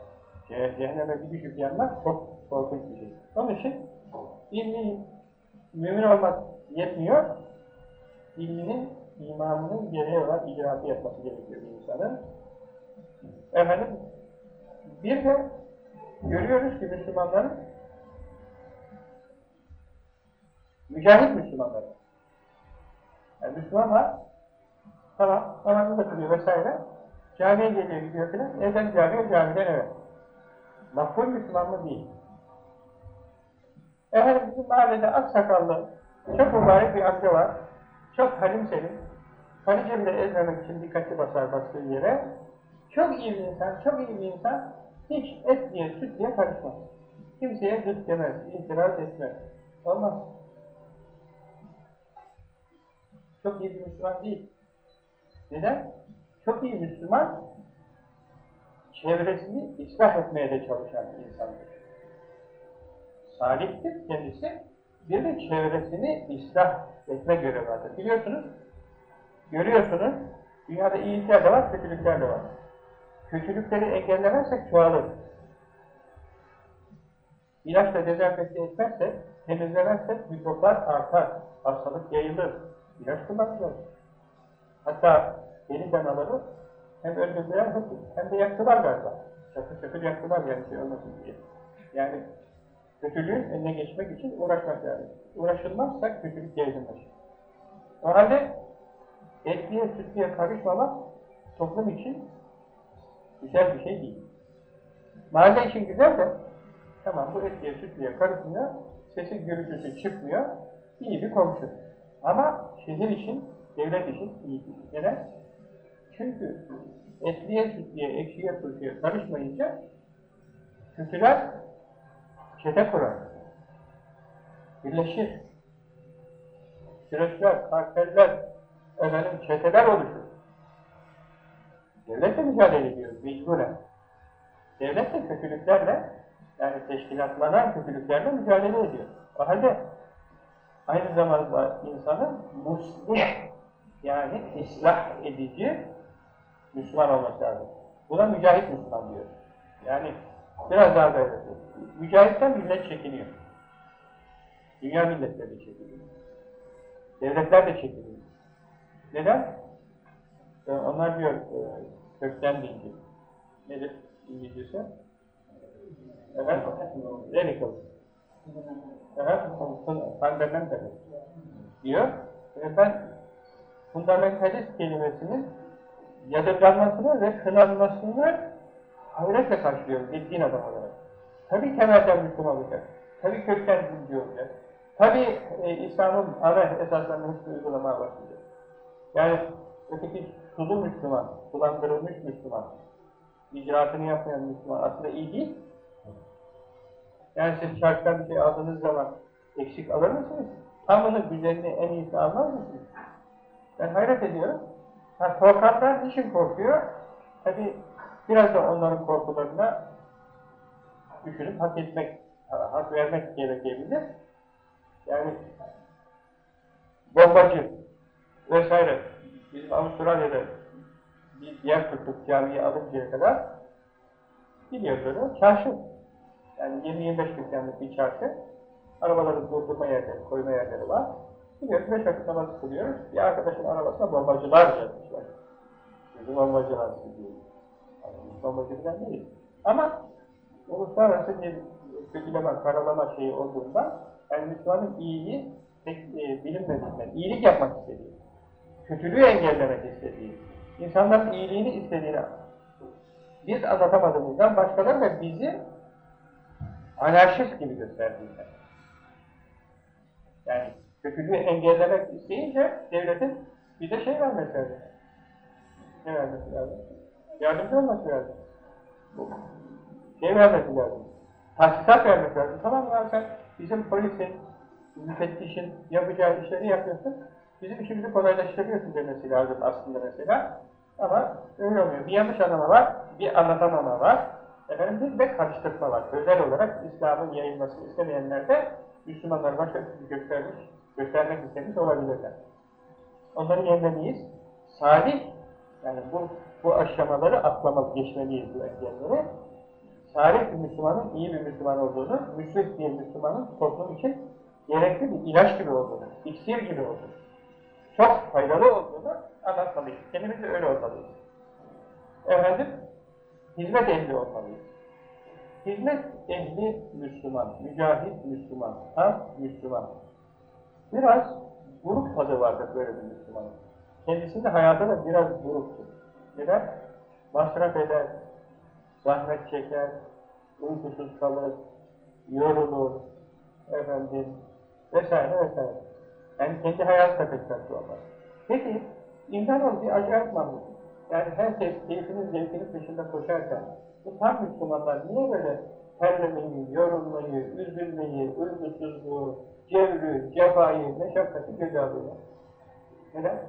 ce- cehenneme bir düşüp yanmak çok korkunç bir şey. Onun için ilmi mümin olmak yetmiyor, ilminin, imanının gereği var, icraatı yapması gerekiyor bir insanın. Efendim, bir de görüyoruz ki Müslümanların mücahit Müslümanları. Yani Müslüman var, tamam, namazını da kılıyor vesaire, camiye geliyor gidiyor filan, evden camiye, camiden eve. Makbul Müslüman mı? Değil. Efendim bizim mahallede aksakallı, çok mübarek bir amca var, çok halim selim, bile ezmemek için dikkatli basar bastığı yere, çok iyi bir insan, çok iyi bir insan, hiç et diye, süt diye karışmaz. Kimseye gıt demez, itiraz etmez. Olmaz. Çok iyi bir Müslüman değil. Neden? Çok iyi Müslüman, çevresini ıslah etmeye de çalışan insandır. Salihtir kendisi, bir de çevresini ıslah etme görevi vardır. Biliyorsunuz, görüyorsunuz, dünyada iyilikler de var, kötülükler de var. Kötülükleri engellemezsek çoğalır. İlaçla dezenfekte etmezsek, temizlemezsek mikroplar artar, hastalık yayılır. İlaç kullanacağız. Hatta deli danaları hem öldürdüler hem, de yaktılar galiba. Çakır çakır yaktılar yani şey olmasın diye. Yani kötülüğün önüne geçmek için uğraşmak lazım. Uğraşılmazsa kötülük yayılmaz. O halde etliye sütlüye karışmamak toplum için güzel bir şey değil. Mahalle için güzel de tamam bu etliye sütlüye karışmıyor, sesi gürültüsü çıkmıyor, iyi bir komşu. Ama şehir için, devlet için iyi değil. Neden? Çünkü etliye sütlüye, ekşiye turşuya karışmayınca kötüler çete kurar. Birleşir. Süreçler, karteller, efendim çeteler oluşur. Devletle mücadele ediyor, mecburen. Devlet de kötülüklerle, yani teşkilatlanan kötülüklerle mücadele ediyor. O halde aynı zamanda insanın muslih, yani ıslah edici Müslüman olması lazım. Buna mücahit Müslüman diyor. Yani biraz daha gayret ediyor. Mücahitten millet çekiniyor. Dünya milletleri de çekiniyor. Devletler de çekiniyor. Neden? Ee, onlar diyor, e, kökten bilgi. Nedir İngilizcesi? Efendim? Radical. Efendim? Fundamental. Diyor. Ve ben fundamentalist kelimesinin yadırganmasını ve kınanmasını hayretle karşılıyorum bir din adamı olarak. Tabii temelden Müslüman olacak. Tabii kökten dinci olacak. Tabii e, İslam'ın ana esaslarını hepsini uygulamaya başlayacak. Yani öteki sulu Müslüman, sulandırılmış Müslüman, icraatını yapmayan Müslüman aslında iyi değil. Yani siz çarşıdan bir şey aldığınız zaman eksik alır mısınız? Tamını, güzelini, en iyisini almaz mısınız? Ben hayret ediyorum. Ha, korkanlar niçin korkuyor? Tabi biraz da onların korkularına düşünüp hak etmek, hak vermek gerekebilir. Yani bombacı vesaire bizim Avustralya'da bir yer tutup camiye alıncaya kadar biliyorsunuz çarşı. Yani 20-25 dükkanlık bir çarşı. Arabaları durdurma yerleri, koyma yerleri var. Gidiyoruz, beş vakit namaz kılıyoruz. Bir arkadaşın arabasına bombacılar yazmışlar. Bizim bombacılar diyor. Yani biz bombacı falan değil. Ama uluslararası bir kötüleme, karalama şeyi olduğunda Yani Müslümanın iyiliği e, bilinmediğinden, iyilik yapmak istediği, kötülüğü engellemek istediği, insanların iyiliğini istediğini biz anlatamadığımızdan başkaları da bizi anarşist gibi gösterdiğinden. Yani kötülüğü engellemek isteyince devletin bize şey vermesi lazım. Ne vermesi lazım? Yardımcı olması lazım. Şey vermesi lazım. Tahsisat vermesi lazım. Tamam mı sen bizim polisin, müfettişin yapacağı işleri yapıyorsun. Bizim işimizi kolaylaştırıyorsun demesi lazım aslında mesela. Ama öyle olmuyor. Bir yanlış anlama var, bir anlatamama var. Efendim bir karıştırma var. Özel olarak İslam'ın yayılmasını istemeyenler de Müslümanlar başka türlü göstermiş, göstermek istemiş olabilirler. Onları yenmeliyiz. Salih, yani bu, bu aşamaları atlamak, geçmeliyiz bu engelleri. Salih bir Müslümanın iyi bir Müslüman olduğunu, müşrik bir Müslümanın toplum için gerekli bir ilaç gibi olduğunu, iksir gibi olduğunu, çok faydalı olduğunu anlatmalıyız. Kendimiz de öyle olmalıyız. Efendim, hizmet ehli olmalıyız. Hizmet ehli Müslüman, mücahit Müslüman, tam Müslüman. Biraz buruk tadı vardır böyle bir Müslümanın. Kendisinde hayata da biraz buruktur. Neden? Masraf eder, zahmet çeker, uykusuz kalır, yorulur, efendim, vesaire vesaire. Yani kendi tatlı olmaz. Peki, insanoğlu bir acayip mamur. Yani herkes keyfinin zevkinin peşinde koşarken, bu tam Müslümanlar niye böyle terlemeyi, yorulmayı, üzülmeyi, uykusuzluğu, cevrü, cefayı, meşakkatı göze alıyorlar? Neden?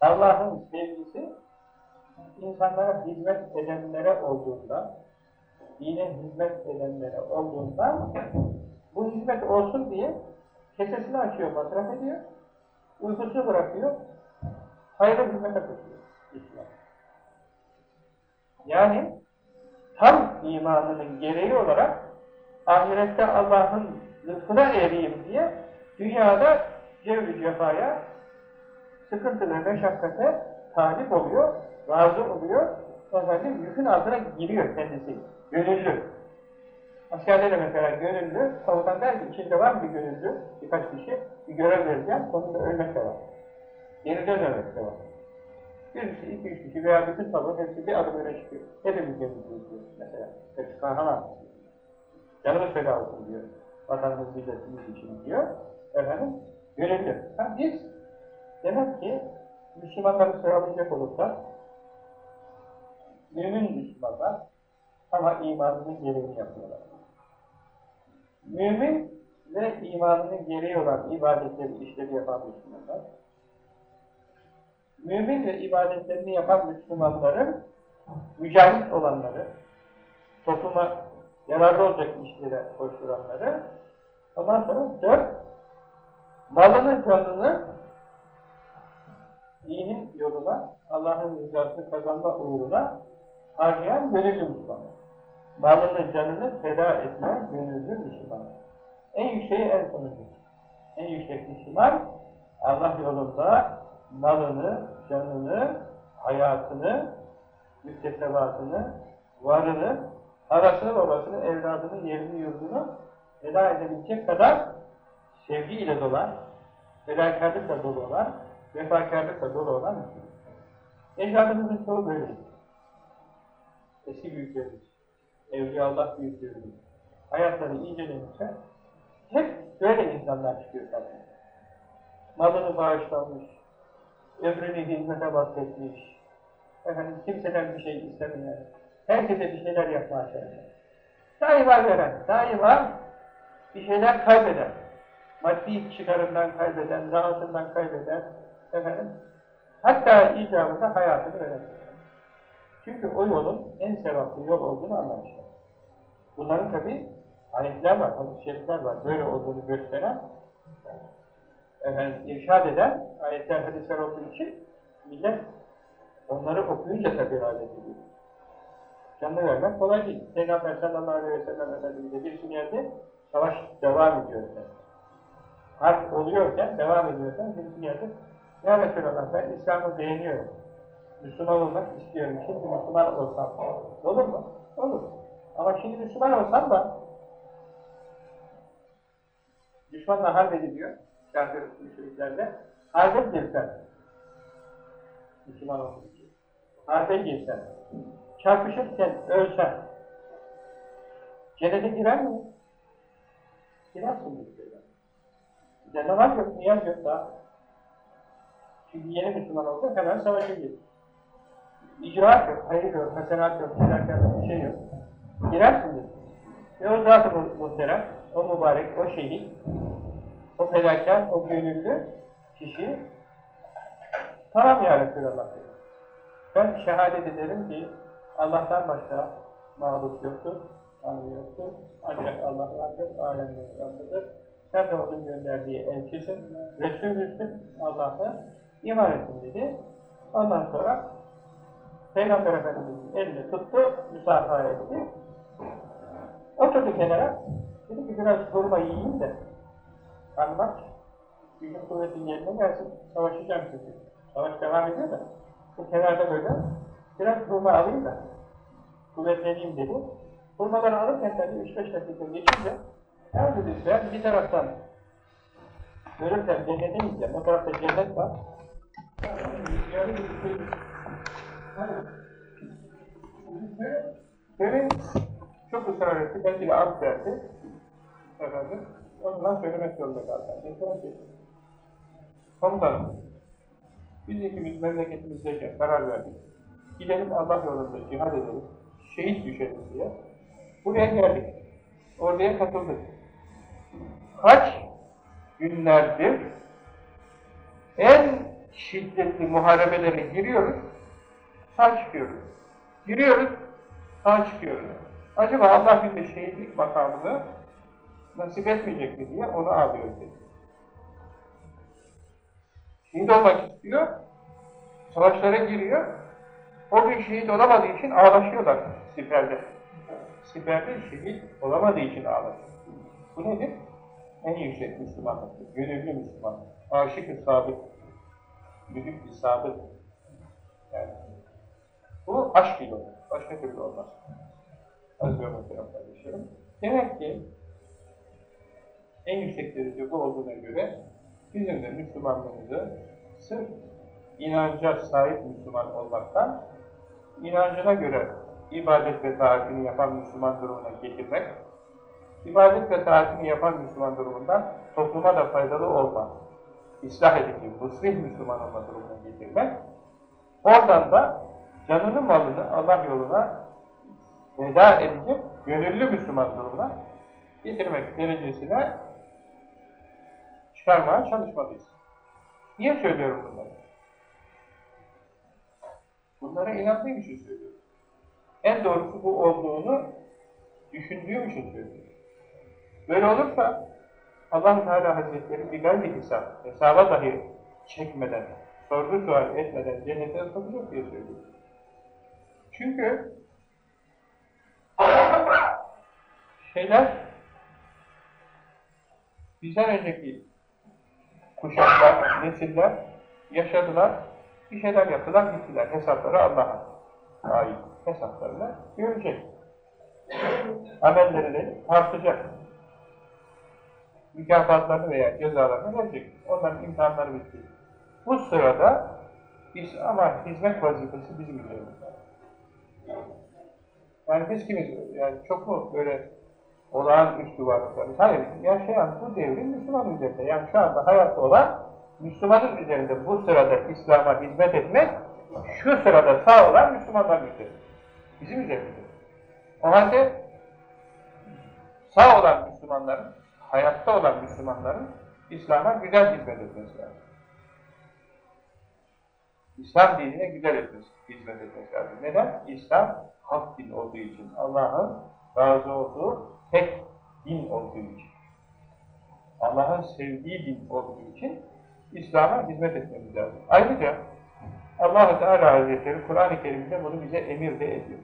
Allah'ın sevgisi insanlara hizmet edenlere olduğunda, dine hizmet edenlere olduğunda bu hizmet olsun diye kesesini açıyor, masraf ediyor, uykusunu bırakıyor, hayra hizmete koşuyor İslam. Yani tam imanının gereği olarak ahirette Allah'ın lütfuna ereyim diye dünyada cevri cefaya, sıkıntı ve meşakkate talip oluyor, razı oluyor, efendim yükün altına giriyor kendisi, gönüllü. Askerde de mesela gönüllü, komutan der ki içinde var mı bir gönüllü, birkaç kişi, bir görev vereceğim, sonunda ölmek de var. Geri dönmemek de var. Bir iki, üç kişi veya bütün tabur hepsi bir adım öne çıkıyor. Hepimiz gönüllüyüz diyor mesela. Hepsi kahraman. Canımız feda olsun diyor. Vatanımız, milletimiz için diyor. Efendim, gönüllü. Ha, biz demek ki Müslümanları sıralayacak olursak mümin Müslümanlar ama imanının gereğini yapıyorlar. Mümin ve imanının gereği olan ibadetleri, işleri yapan Müslümanlar mümin ve ibadetlerini yapan Müslümanların mücahit olanları, topluma yararlı olacak işlere koşturanları, ondan sonra dört, malını, canını dinin yoluna, Allah'ın rızasını kazanma uğruna harcayan gönüllü Müslüman. Malını, canını feda etme gönüllü Müslüman. En yükseği en sonuncu. En yüksek Müslüman, Allah yolunda malını, canını, hayatını, müktesebatını, varını, anasını, babasını, evladını, yerini, yurdunu feda edebilecek kadar sevgiyle dolan, fedakarlıkla dolu olan, vefakarlıkla dolu olan Müslüman. Ecdadımızın çoğu böyle. Eski büyüklerimiz, Evliyaullah büyüklerimiz, hayatları incelenirse hep böyle insanlar çıkıyor zaten. Malını bağışlamış, ömrünü hizmete bahsetmiş, efendim kimseden bir şey istemeyen, herkese bir şeyler yapmaya çalışan, daima veren, daima bir şeyler kaybeden, maddi çıkarından kaybeden, rahatından kaybeden, efendim, hatta icabında hayatını veren. Çünkü o yolun en sevaplı yol olduğunu anlamışlar. Bunların tabi ayetler var, hadis-i şerifler var, böyle olduğunu gösteren, efendim, irşad eden ayetler, hadisler olduğu için millet onları okuyunca tabi alet ediyor. Canını vermek kolay değil. Peygamber sallallahu aleyhi ve sellem Efendimiz'e birisi geldi, savaş devam ediyorken, harp oluyorken, devam ediyorken birisi geldi, Ya Resulallah ben İslam'ı beğeniyorum, Müslüman olmak istiyorum, şimdi Müslüman olsam olur mu? Olur. Ama şimdi Müslüman olsam da düşmanla harp ediliyor. Kafir müşriklerle. Harbe girsen, Müslüman olduğu için. Harbe girsen, çarpışırken ölsen, cennete girer mi? Girersin şeyler. Bize namaz yok, niyaz yok daha. Çünkü yeni Müslüman oldu, hemen savaşa gir. İcraat yok, hayır yok, hasenat yok, güzelken bir şey yok. Girersin dedi. Ve o zat-ı mu- muhterem, o mübarek, o şehit, o fedakar, o gönüllü kişi tamam ya Resulallah dedi. Ben şehadet ederim ki Allah'tan başka mağlup yoktur, Tanrı yoktur. Ancak Allah vardır, alemlerin Rabbidir. Sen de onun gönderdiği elçisin, Resulüsün, Allah'a iman etsin dedi. Ondan sonra Peygamber Efendimiz'in elini tuttu, müsafaha etti. Oturdu kenara, dedi ki biraz hurma yiyeyim de, karnım aç, gücüm kuvvetin yerine gelsin, savaşacağım çünkü. Savaş devam ediyor da, bu kenarda böyle, biraz hurma alayım da, kuvvetleneyim dedi. Hurmaları alırken tabii 3-5 dakika geçince, her ben bir taraftan görürsem cennete gideceğim, o tarafta cennet var. Yani, Böyle çok ısrar etti, belki de az verdi. Efendim, ondan söylemek zorunda kaldı. Dedi ki, komutanım, biz ikimiz memleketimizdeyken karar verdik. Gidelim Allah yolunda cihad edelim, şehit düşelim diye. Buraya geldik. Oraya katıldık. Kaç günlerdir en şiddetli muharebelere giriyoruz, sağ çıkıyoruz. Giriyoruz, sağ çıkıyoruz. Acaba Allah bize şehitlik makamını nasip etmeyecek mi diye onu ağlıyoruz dedi. Şehit olmak istiyor, savaşlara giriyor, o gün şehit olamadığı için ağlaşıyorlar siperde. Siperde şehit olamadığı için ağlaşıyor. Bu nedir? En yüksek Müslümanlıktır, gönüllü Müslümanlık, aşık-ı sabit, müdük-i sabit. Yani bu aşk ile olur. Başka türlü olmaz. Aziz muhterem kardeşlerim. Demek ki en yüksek derece bu olduğuna göre bizim de Müslümanlığımızı sırf inanca sahip Müslüman olmaktan inancına göre ibadet ve taatini yapan Müslüman durumuna getirmek, ibadet ve taatini yapan Müslüman durumundan topluma da faydalı olma, ıslah edici, muslih Müslüman olma durumuna getirmek, oradan da canını malını Allah yoluna veda edecek gönüllü Müslüman durumuna getirmek derecesine çıkarmaya çalışmalıyız. Niye söylüyorum bunları? Bunlara inandığım için söylüyorum. En doğrusu bu olduğunu düşündüğüm için söylüyorum. Böyle olursa allah Teala Hazretleri bir gayri hesap, hesaba dahi çekmeden, sorgu sual etmeden cennete sokacak diye söylüyorum. Çünkü şeyler bizden önceki kuşaklar, nesiller yaşadılar, bir şeyler yaptılar, gittiler. Hesapları Allah'a ait hesaplarını görecek. Amellerini tartacak. Mükafatlarını veya cezalarını verecek. Onların imtihanları bitti. Bu sırada biz ama hizmet vazifesi bizim üzerimizde. Yani biz kimiz? Yani çok mu böyle olağanüstü varlıklarız? Hayır, yaşayan bu devrin Müslüman üzerinde. Yani şu anda hayatta olan Müslümanın üzerinde bu sırada İslam'a hizmet etmek, şu sırada sağ olan Müslümanların üzerinde. Bizim üzerimizde. O halde sağ olan Müslümanların, hayatta olan Müslümanların İslam'a güzel hizmet etmesi lazım. İslam dinine güzel etmesi, hizmet etmesi lazım. Neden? İslam hak din olduğu için, Allah'ın razı olduğu tek din olduğu için. Allah'ın sevdiği din olduğu için İslam'a hizmet etmemiz lazım. Ayrıca Allah-u Teala Hazretleri Kur'an-ı Kerim'de bunu bize emir de ediyor.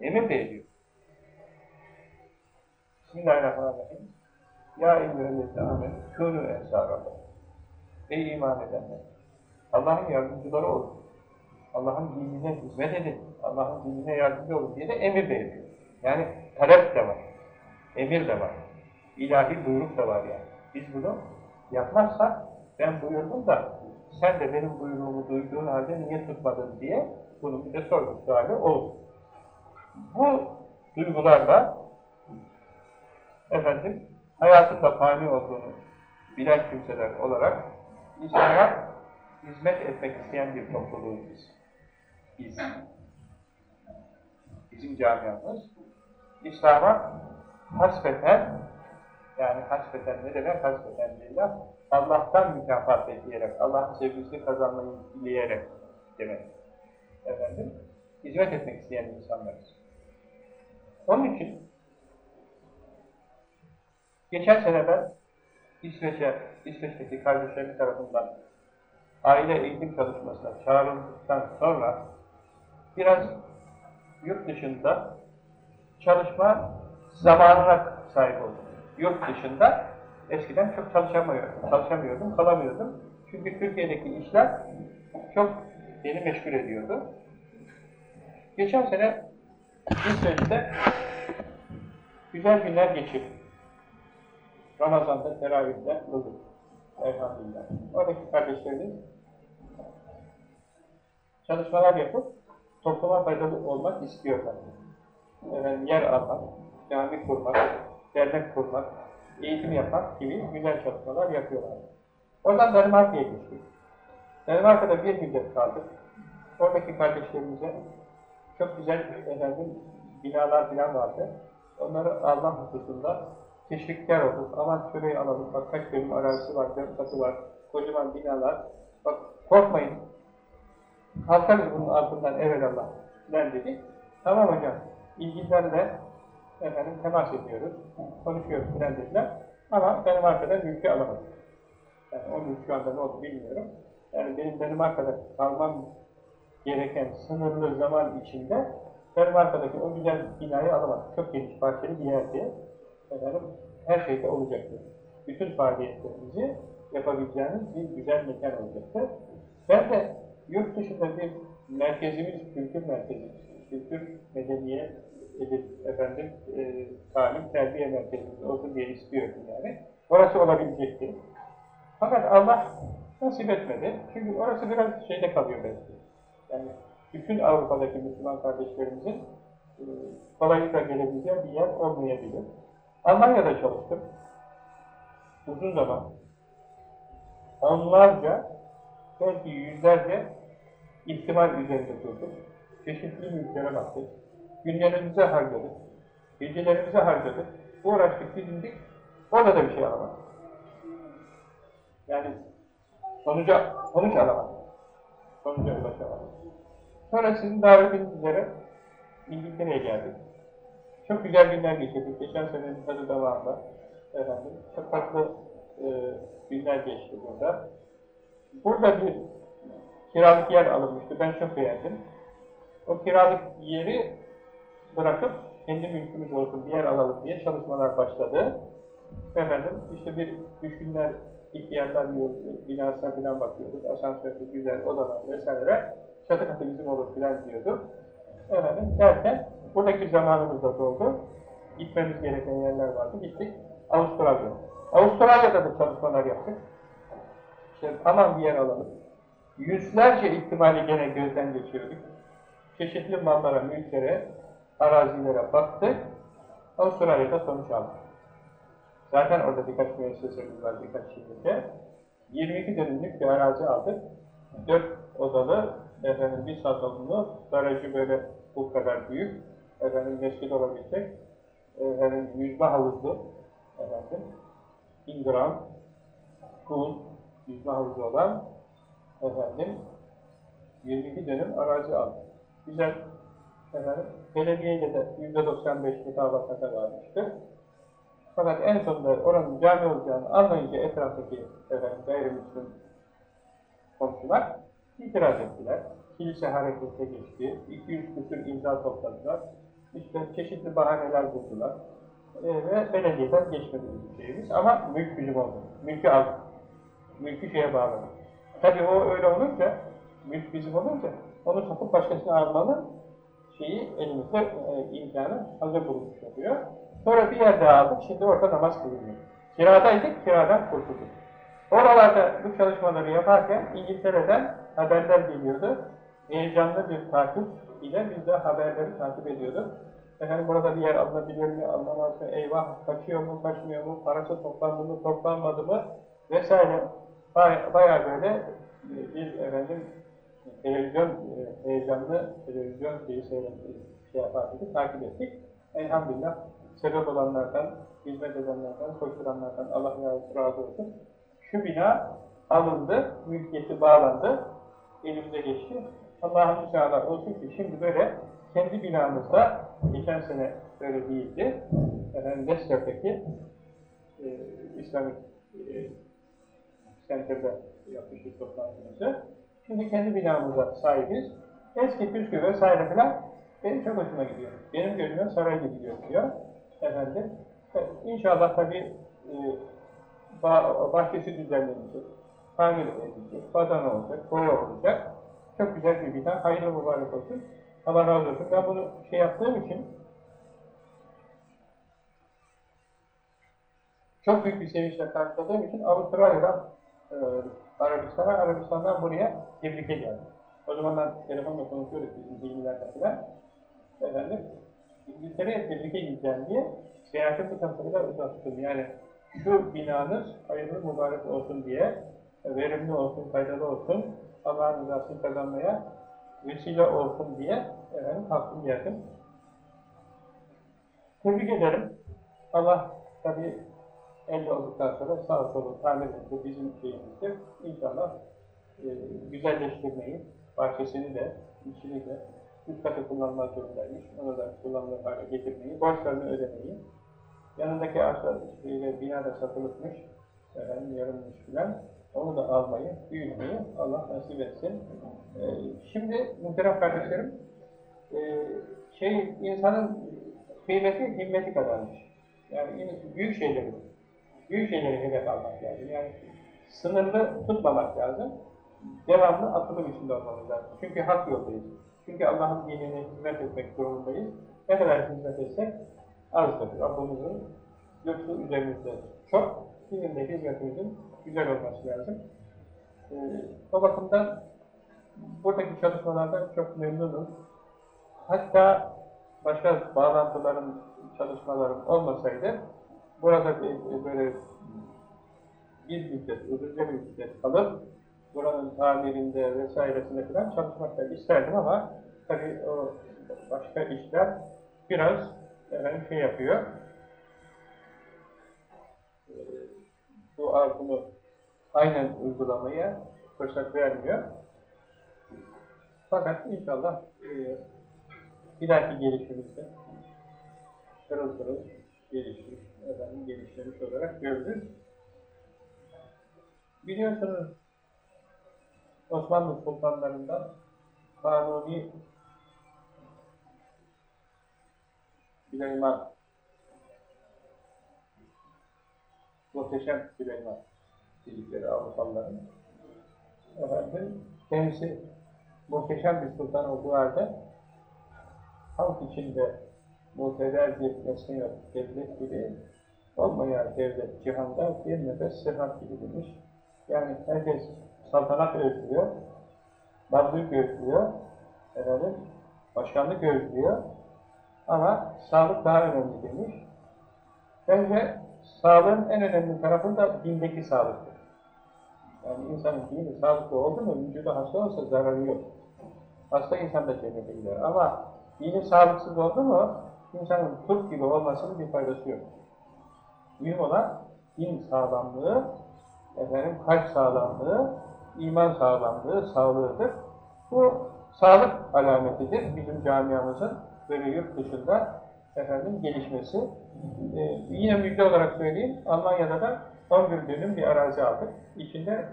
Emir de ediyor. Bismillahirrahmanirrahim. Ya eyyühellezine amenü kûnû. Ey iman edenler! Allah'ın yardımcıları olun. Allah'ın dinine hizmet edin. Allah'ın dinine yardımcı olun diye de emir de ediyor. Yani talep de var. Emir de var. ilahi buyruk da var yani. Biz bunu yapmazsak ben buyurdum da sen de benim buyruğumu duyduğun halde niye tutmadın diye bunu bir de sorgu suali olur. Bu duygularla efendim hayatın da fani olduğunu bilen kimseler olarak İslam'a hizmet etmek isteyen bir topluluğuz biz. Biz. Bizim camiamız İslam'a hasbeten yani hasbeten ne demek hasbeten lillah Allah'tan mükafat bekleyerek, Allah'ın sevgisini kazanmayı dileyerek demek. Efendim, hizmet etmek isteyen insanlarız. Onun için geçen sene ben İsveç'e, İsveç'teki kardeşlerim tarafından aile eğitim çalışmasına çağrıldıktan sonra biraz yurt dışında çalışma zamanına sahip oldum. Yurt dışında eskiden çok çalışamıyordum, çalışamıyordum, kalamıyordum. Çünkü Türkiye'deki işler çok beni meşgul ediyordu. Geçen sene İsveç'te güzel günler geçirdim. Ramazan'da teravihler kıldık. Elhamdülillah. Oradaki kardeşlerimiz çalışmalar yapıp topluma faydalı olmak istiyorlar. Efendim, yer almak, cami kurmak, dernek kurmak, eğitim yapmak gibi güzel çalışmalar yapıyorlar. Oradan Danimarka'ya geçtik. Danimarka'da bir müddet kaldık. Oradaki kardeşlerimize çok güzel efendim, binalar falan vardı. Onları alma hususunda teşvikkar olduk. Aman şurayı alalım, bak kaç bölüm arazisi var, katı var, kocaman binalar. Bak korkmayın, kalkarız bunun altından evvelallah der dedik. Tamam hocam, ilgilerle efendim temas ediyoruz, konuşuyoruz filan dediler. Ama benim arkada mülkü alamadım. Yani o mülk şu anda ne oldu bilmiyorum. Yani benim benim arkada kalmam gereken sınırlı zaman içinde benim arkadaki o güzel binayı alamadım. Çok geniş parçalı bir yerdi. Efendim, her şeyde olacaktı. Bütün faaliyetlerimizi yapabileceğiniz bir güzel mekan olacaktı. Ben de yurt dışında bir merkezimiz, kültür merkezi, kültür medeniyet, edip, efendim, e, talim, terbiye merkezimiz olsun diye istiyordum yani. Orası olabilecekti. Fakat Allah nasip etmedi. Çünkü orası biraz şeyde kalıyor belki. Yani bütün Avrupa'daki Müslüman kardeşlerimizin e, kolaylıkla gelebileceği bir yer olmayabilir. Almanya'da çalıştım. Uzun zaman. Onlarca, belki yüzlerce ihtimal üzerinde durduk. Çeşitli mülklere baktık. Günlerimize harcadık. Gecelerimize harcadık. Uğraştık, didindik. Orada da bir şey alamadık. Yani sonuca, sonuç alamadık. Sonuca ulaşamadık. Sonra sizin davetiniz üzere İngiltere'ye geldik. Çok güzel günler geçirdik. Geçen senenin tadı devamlı. Efendim, çok farklı e, günler geçti burada. Burada bir kiralık yer alınmıştı. Ben çok beğendim. O kiralık yeri bırakıp kendi mülkümüz olsun bir yer alalım diye çalışmalar başladı. Efendim, işte bir düşünler, ihtiyarlar binasına falan bakıyorduk. Asansörlü, güzel odalar vesaire. Çatı katı bizim olur filan diyorduk. Efendim, derken buradaki zamanımız da doldu. Gitmemiz gereken yerler vardı. Gittik. Avustralya. Avustralya'da da çalışmalar yaptık. İşte tamam bir yer alalım. Yüzlerce ihtimali gene gözden geçirdik. Çeşitli mallara, mülklere, arazilere baktık. Avustralya'da sonuç aldık. Zaten orada birkaç müessesemiz var, birkaç şirkete. 22 dönümlük bir arazi aldık. 4 odalı, efendim bir salonlu, garajı böyle bu kadar büyük, efendim mescid olabilecek, efendim yüzme havuzlu, efendim, ingram, pool, yüzme havuzu olan, efendim, 22 dönüm arazi aldık. Güzel, efendim, belediyeyle de %95 mutabakata varmıştı. Fakat en sonunda oranın cami olacağını anlayınca etraftaki efendim, gayrimüslim komşular itiraz ettiler. Kilise harekete geçti. 200 küsur imza topladılar. İşte çeşitli bahaneler buldular. Ee, ve belediyeden geçmedi bir şeyimiz. Ama mülk bizim oldu. Mülkü aldık. Mülkü şeye bağladık. Tabii o öyle olunca, mülk bizim olunca, onu satıp başkasına almanın şeyi elimizde e, imkanı hazır bulmuş oluyor. Sonra bir yer daha aldık, şimdi orada namaz kılınıyor. Kiradaydık, kiradan kurtulduk. Oralarda bu çalışmaları yaparken İngiltere'den haberler geliyordu. Heyecanlı bir takip ile biz de haberleri takip ediyorduk. Efendim burada bir yer alınabilir mi, alınamaz mı, eyvah kaçıyor mu, kaçmıyor mu, parası toplandı mı, toplanmadı mı vesaire. Baya, böyle e, bir efendim televizyon, e, heyecanlı televizyon şeyi seyrettik, şey yapardık, takip ettik. Elhamdülillah sebep olanlardan, hizmet edenlerden, koşturanlardan Allah razı olsun. Şu bina alındı, mülkiyeti bağlandı, elimize geçti. Allah'ın müsaade olsun ki şimdi böyle kendi binamızda, geçen sene böyle değildi, efendim Leicester'daki e, İslamik e, Center'da yapmıştık toplantımızı. Şimdi kendi binamıza sahibiz. Eski püskü vesaire falan benim çok hoşuma gidiyor. Benim gözüme saray gibi görünüyor. Efendim, e, inşallah tabii e, bah bahçesi düzenlenecek, tamir edilecek, badan olacak, boya olacak. Çok güzel bir bina, hayırlı mübarek olsun. Allah razı olsun. Ben bunu şey yaptığım için çok büyük bir sevinçle karşıladığım için Avustralya'dan e, Arabistan'a, Arabistan'dan buraya tebrike geldim. O zamanlar telefonla konuşuyoruz bizim bilgilerden filan. Efendim, İngiltere'ye tebrike gideceğim diye seyahatim bu kadar uzattım. Yani şu binanız hayırlı mübarek olsun diye, verimli olsun, faydalı olsun, Allah'ın rızasını kazanmaya vesile olsun diye efendim kalktım geldim. Tebrik ederim. Allah tabi elde olduktan sonra sağ solu tamir etti bizim şeyimizdir. İnşallah e, güzelleştirmeyi, bahçesini de, içini de, katı kullanmak zorundaymış. Onu da kullanılır hale getirmeyi, borçlarını ödemeyi, yanındaki ağaçlar şeyle bina da satılıkmış, efendim yarılmış filan, onu da almayı, büyütmeyi Allah nasip etsin. Ee, şimdi muhterem kardeşlerim, e, şey insanın kıymeti himmeti kadarmış. Yani büyük şeyleri, büyük şeyleri hedef almak lazım. Yani sınırlı tutmamak lazım. Devamlı atılım içinde olmamız lazım. Çünkü hak yoldayız. Çünkü Allah'ın dinine hizmet etmek durumundayız. Ne kadar hizmet etsek azdır. Rabbimizin lütfu üzerimizde çok. Bizim de hizmetimizin güzel olması lazım. Ee, o bakımdan buradaki çalışmalardan çok memnunum. Hatta başka bağlantılarım, çalışmalarım olmasaydı burada böyle bir müddet, uzunca bir müddet kalıp buranın tamirinde vesairesinde falan çalışmak da isterdim ama tabii o başka işler biraz efendim, şey yapıyor. Bu arzunu aynen uygulamaya fırsat vermiyor. Fakat inşallah e, bir dahaki gelişimizde pırıl pırıl gelişmiş, efendim geliştirmiş olarak görürüz. Biliyorsunuz Osmanlı sultanlarından Kanuni Süleyman. Muhteşem Süleyman dedikleri Avrupalıların. Efendim kendisi muhteşem bir sultan olduğu halde halk içinde muhteber bir yok, devlet gibi olmayan devlet cihanda bir nefes sıhhat gibi demiş. Yani herkes saltanat özlüyor, varlık özlüyor, efendim, başkanlık özlüyor ama sağlık daha önemli demiş. Bence sağlığın en önemli tarafı da dindeki sağlıktır. Yani insanın dini sağlıklı oldu mu, vücudu hasta olsa zararı yok. Hasta insan da cennete gider ama dini sağlıksız oldu mu, insanın turp gibi olmasının bir faydası yok. Mühim olan din sağlamlığı, efendim kalp sağlamlığı, iman sağlamlığı, sağlığıdır. Bu sağlık alametidir bizim camiamızın böyle yurt dışında efendim gelişmesi. Ee, yine müjde olarak söyleyeyim, Almanya'da da 11 dönüm bir arazi aldık. İçinde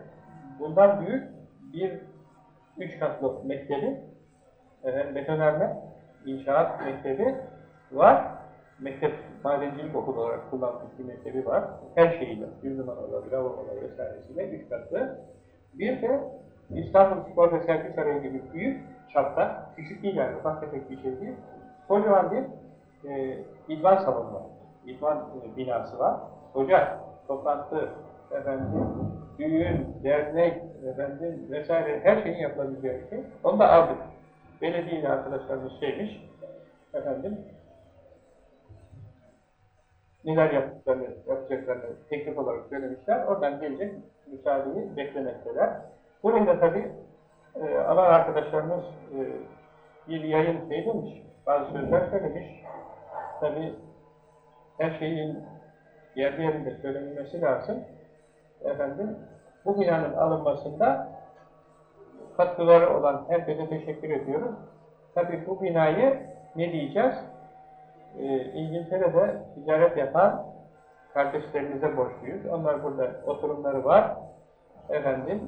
bundan büyük bir üç katlı mektebi, efendim, betonarme, inşaat mektebi var. Mektep, madencilik okulu olarak kullanmış bir mektebi var. Her şeyiyle, bir numaralı, lavaboları vesairesiyle üç katlı. Bir de İstanbul Spor ve Sergi Sarayı gibi büyük çapta, küçük değil yani, ufak tefek bir şey değil, kocaman bir e, idman salonu var. İdman e, binası var. Ocak, toplantı, efendim, düğün, dernek, efendim, vesaire her şeyin yapılabileceği şey. Onu da aldık. Belediye arkadaşlarımız şeymiş, efendim, neler yaptıklarını, yapacaklarını teklif olarak söylemişler. Oradan gelecek müsaadeyi beklemekteler. Burayı da tabii e, alan arkadaşlarımız e, bir yayın şey demiş, bazı sözler söylemiş. Tabii her şeyin yerli yerinde söylenilmesi lazım. Efendim, bu binanın alınmasında katkıları olan herkese teşekkür ediyorum. Tabii bu binayı ne diyeceğiz? Ee, İngiltere'de ticaret yapan kardeşlerimize borçluyuz. Onlar burada oturumları var. Efendim,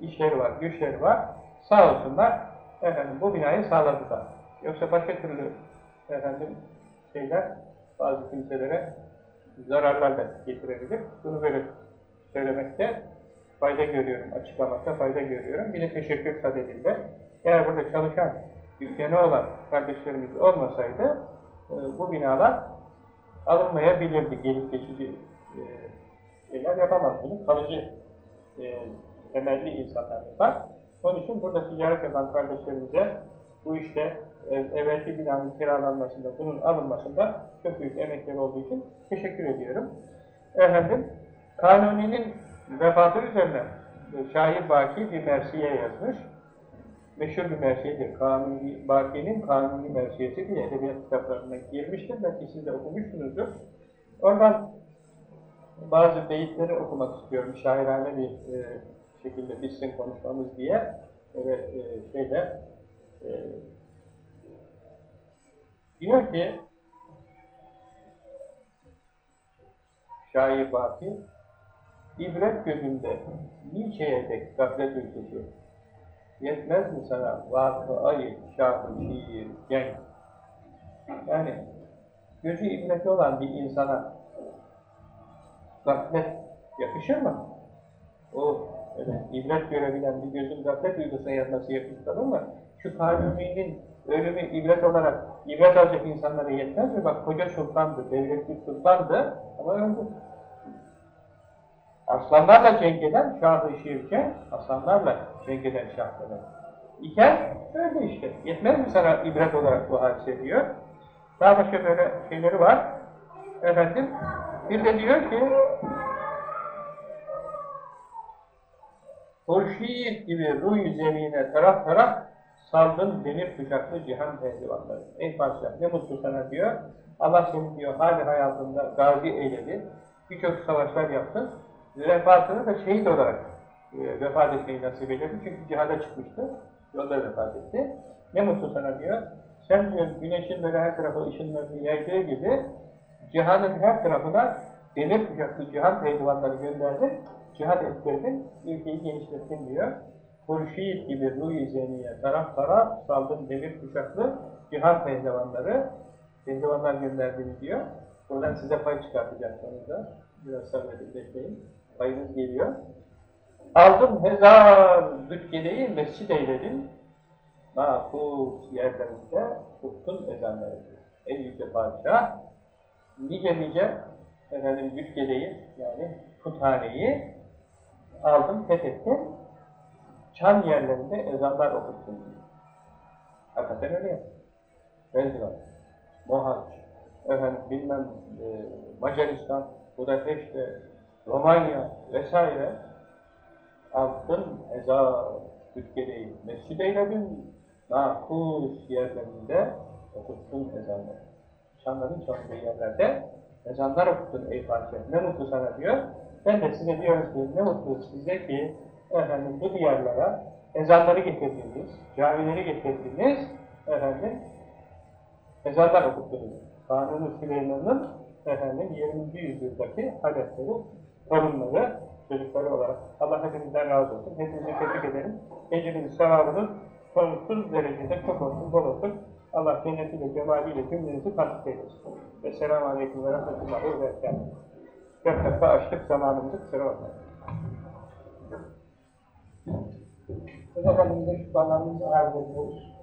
işleri var, güçleri var. Sağ olsunlar. Efendim, bu binayı sağladılar. Yoksa başka türlü efendim şeyler bazı kimselere zararlar da getirebilir. Bunu böyle söylemekte fayda görüyorum, açıklamakta fayda görüyorum. Bir de teşekkür sadedinde. Eğer burada çalışan, dükkanı olan kardeşlerimiz olmasaydı e, bu binalar alınmayabilirdi. Gelip geçici e, şeyler yapamaz bunu. Kalıcı e, temelli insanlar var. Onun için burada ticaret yapan kardeşlerimize bu işte e, evvelki binanın kiralanmasında, bunun alınmasında çok büyük emekleri olduğu için teşekkür ediyorum. Efendim, Kanuni'nin vefatı üzerine e, şair Baki bir mersiye yazmış. Meşhur bir mersiyedir. Kanuni, Baki'nin Kanuni Mersiyesi diye edebiyat kitaplarına girmiştir. Belki siz de okumuşsunuzdur. Oradan bazı beyitleri okumak istiyorum. Şairane bir e, şekilde bitsin konuşmamız diye. Evet, e, şeyde e, diyor ki şair Baki İbret gözünde niçeye dek gaflet ülkesi yetmez mi sana vakı-ayı şah-ı genç yani gözü ibreti olan bir insana gaflet yakışır mı? O ibret görebilen bir gözün gaflet duygusuna yanması yakışır mı? Şu Kanuni'nin ölümü ibret olarak ibret alacak insanlara yetmez mi? Bak koca sultandı, devletli sultandı ama öldü. Aslanlarla cenk eden Şah-ı Şirke, aslanlarla cenk eden şahları. İken öyle işte. Yetmez mi sana ibret olarak bu hadise diyor. Daha başka böyle şeyleri var. Efendim, bir de diyor ki Hurşit gibi ruh zemine taraf taraf saldın demir kuşaklı cihan pehlivanları. Ey padişah ne mutlu sana diyor. Allah seni diyor hali hayatında gazi eyledi. Birçok savaşlar yaptın. Vefatını da şehit olarak e, vefat etmeyi nasip edildi. Çünkü cihada çıkmıştı. Yolda vefat etti. Ne mutlu sana diyor. Sen diyor güneşin böyle her tarafa ışınlarını yaydığı gibi cihanın her tarafına demir kuşaklı cihan pehlivanları gönderdin. Cihad ettirdin. Ülkeyi genişlettin diyor. Hurşit gibi ruh-i zeniye taraf taraf saldın demir kuşaklı cihan pehlivanları pehlivanlar gönderdiğini diyor. Buradan size pay çıkartacağım sonunda. Biraz sabredin bekleyin. Payınız geliyor. Aldım hezar zülkedeyi mescid eyledin. Mahfuz yerlerinde tuttun ezanları. En yüce padişah nice nice efendim zülkedeyi yani puthaneyi aldım, fethettim. Çan yerlerinde ezanlar okuttum. Hakikaten öyle yaptım. Bezra, Mohaç, efendim bilmem e, Macaristan, Budapeşte, Romanya vesaire altın eza Türkiye'yi mescid eyledin, nakus yerlerinde okuttun ezanları. Şanların çaldığı yerlerde ezanlar okuttun ey padişah. Ne mutlu sana diyor. Ben de size diyorum ki ne mutlu size ki efendim bu diyarlara ezanları getirdiniz, camileri getirdiniz, efendim ezanlar okuttunuz. Kanuni Süleyman'ın efendim 20. yüzyıldaki halefleri, torunları, çocukları olarak. Allah hepinizden razı olsun. Hepinizi tebrik ederim. Ecrinizin sevabınız sonsuz derecede çok olsun, bol olsun. Allah cennetiyle, cemaliyle cümlenizi tasdik eylesin. Esselamu Aleyküm ve Rahmetullahi ve Berekatuhu. Dört dakika açtık zamanımızı kusura bakmayın. Biz Efendimiz'e şükranlarımızı arz ediyoruz.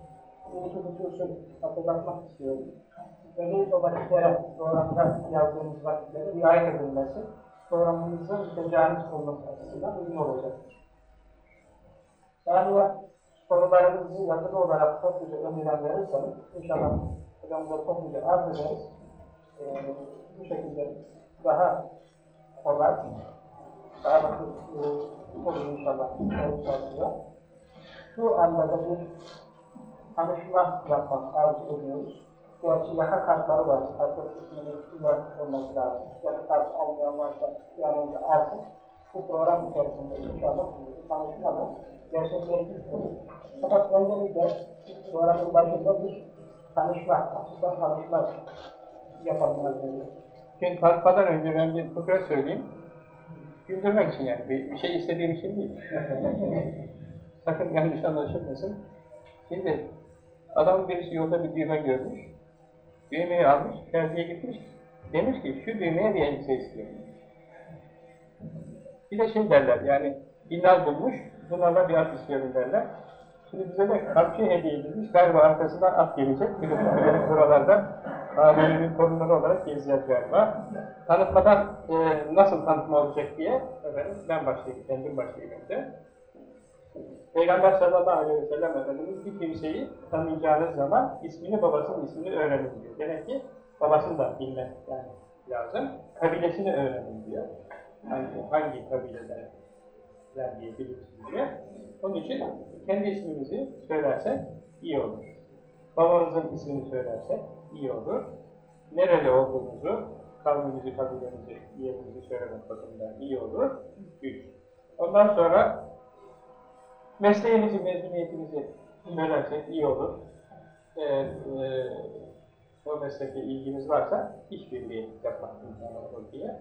Bu usul usul hatırlatmak istiyorum. ve vakiflere programda yazdığımız vakitlere riayet edilmesi, programımızın mütecaniz olması açısından uygun olacaktır. Yani sorularınızı yazılı olarak topluca önceden verirseniz, inşallah hocamıza topluca arz ederiz. Ee, bu şekilde daha kolay, daha basit e, olur inşallah. Şu anda da bir tanışma yapmak arzu ediyoruz. Gerçi yaka kartları var. Artık ismini var olması lazım. Yaka kart almayan varsa yanımızda alsın. Bu program içerisinde inşallah bir tanışma da gerçekleştiririz. Fakat öncelikle programın başında bir tanışma, açıktan tanışma yapalım. Şimdi tanıtmadan önce ben bir fıkra söyleyeyim. Güldürmek için yani. Bir, bir şey istediğim için değil. Sakın yanlış anlaşılmasın. Şimdi adam birisi yolda bir düğme görmüş. Düğmeyi almış, terziye gitmiş. Demiş ki şu düğmeye bir elbise istiyorum. Bir de şey derler yani illal bulmuş, bunlarla bir at istiyorum derler. Şimdi bize de kamçı hediye edilmiş, galiba arkasından at gelecek. Biliyorsunuz benim buralarda ailemin torunları olarak gezeceğiz galiba. Tanıtmadan e, nasıl tanıtma olacak diye efendim, ben başlayayım, kendim başlayayım önce. Peygamber sallallahu aleyhi ve sellem Efendimiz bir kimseyi tanıyacağınız zaman ismini babasının ismini öğrenin diyor. Demek ki babasını da bilmek yani lazım. Kabilesini öğrenin diyor. Hangi, hangi kabileden diye bilirsiniz diye. Onun için kendi ismimizi söylersek iyi olur. Babanızın ismini söylersek iyi olur. Nerede olduğunuzu, kavmimizi, kabilemizi, yerimizi söylemek bakımından iyi olur. Üç. Ondan sonra mesleğinizi, mezuniyetinizi söylersek iyi olur. Eğer e, o meslekle ilginiz varsa işbirliği yapmak imkanı olur diye.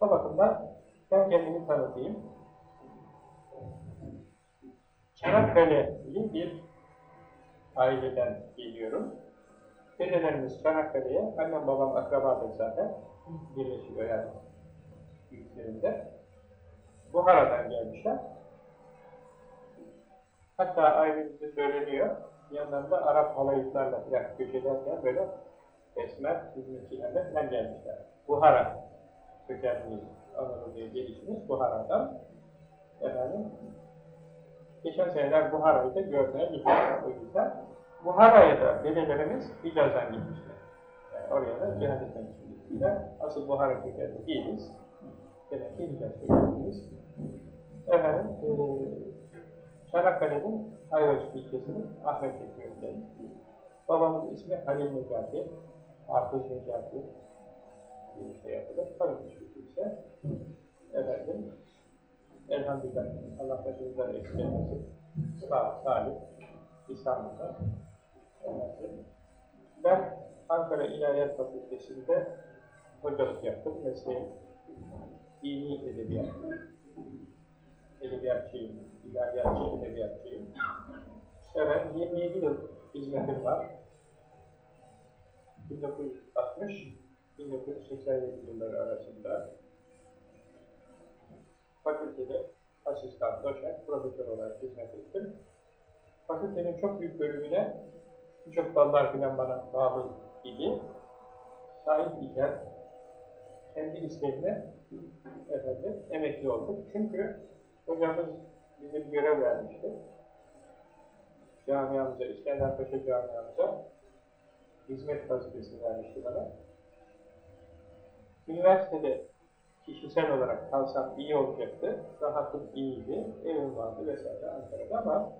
O bakımdan ben kendimi tanıtayım. Çanakkale'li bir aileden geliyorum. Dedelerimiz Çanakkale'ye, annem babam akrabadır zaten. Birleşik yani büyüklerinde. Buhara'dan gelmişler. Hatta ailemizde söyleniyor, yanlarında Arap halayıklarla yani köşelerden böyle esmer hizmetçilerle gelmişler. Buhara kökenli Anadolu'ya gelişimiz Buhara'dan. Efendim, geçen seneler Buhara'yı da görmeye gittik o yüzden. Buhara'ya da dedelerimiz Hicaz'dan gitmişler. Yani oraya da cihat etmek için gittiler. Asıl Buhara kökenli değiliz. Demek ki Hicaz kökenliyiz. Efendim, e, Çanakkale'nin Ayvalık ilçesinin Ahmetli köyündeyiz. Babamın ismi Halil Necati, Hafız Necati bir şey yapılır, tanımış bir kimse. Efendim, elhamdülillah Allah başımızdan eksik etmesin. Sağ, salim, İstanbul'da. Efendim, ben Ankara İlahiyat Fakültesi'nde hocalık yaptım. Mesleğim dini edebiyat. Edebiyatçıyım, ilahiyatçı edebiyatçıyım. Evet, 27 yıl hizmetim var. 1960-1987 yılları arasında fakültede asistan, doçent, profesör olarak hizmet ettim. Fakültenin çok büyük bölümüne birçok dallar filan bana bağlı idi. Sahip iken kendi isteğimle efendim, emekli oldum. Çünkü hocamız bize bir görev vermişti. Camiamıza, İskenderpaşa camiamıza hizmet vazifesi vermişti bana. Üniversitede kişisel olarak kalsam iyi olacaktı. Rahatım iyiydi, evim vardı vesaire Ankara'da ama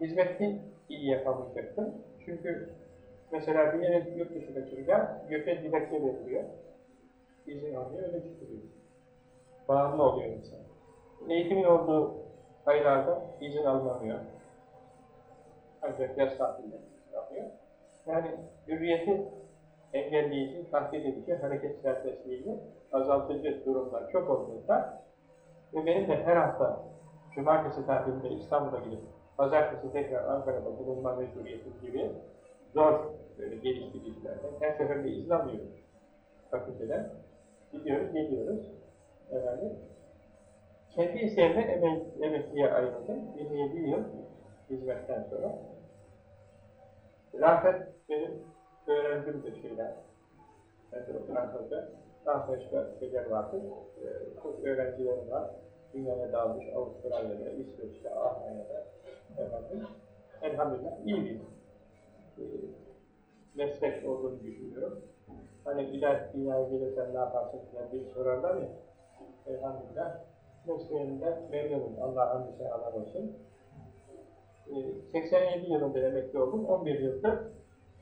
hizmeti iyi yapamayacaktım. Çünkü mesela bir yere yurt dışına çıkacağım, göke dilekçe veriliyor. İzin alıyor, öyle çıkıyor. Bağımlı oluyor insan. Eğitimin olduğu aylarda izin alınamıyor. Ancak yaz tatilinde yapıyor. Yani hürriyeti engelleyici, tahdit edici, hareket serbestliğini azaltıcı durumlar çok olduğunda ve benim de her hafta cumartesi tatilinde İstanbul'a gidip pazartesi tekrar Ankara'da bulunma mecburiyeti gibi zor böyle geliş gidişlerden her seferinde izin alıyoruz fakülteden. Gidiyoruz, geliyoruz. Efendim, kendi isteğimle emek, emekliye ayrıldım. 27 yıl hizmetten sonra. Rafet benim öğrendim de şeyler. O Fransa'da Fransızca şeyler vardı. Ee, çok öğrencilerim var. Dünyaya dağılmış Avustralya'da, İsveç'te, Almanya'da efendim. Elhamdülillah iyi bir e, meslek olduğunu düşünüyorum. Hani iler dünyaya gelirsen ne yaparsın diye sorarlar ya. Elhamdülillah mesleğimden memnunum. Allah hamdü senalar olsun. Ee, 87 yılında emekli oldum. 11 yıldır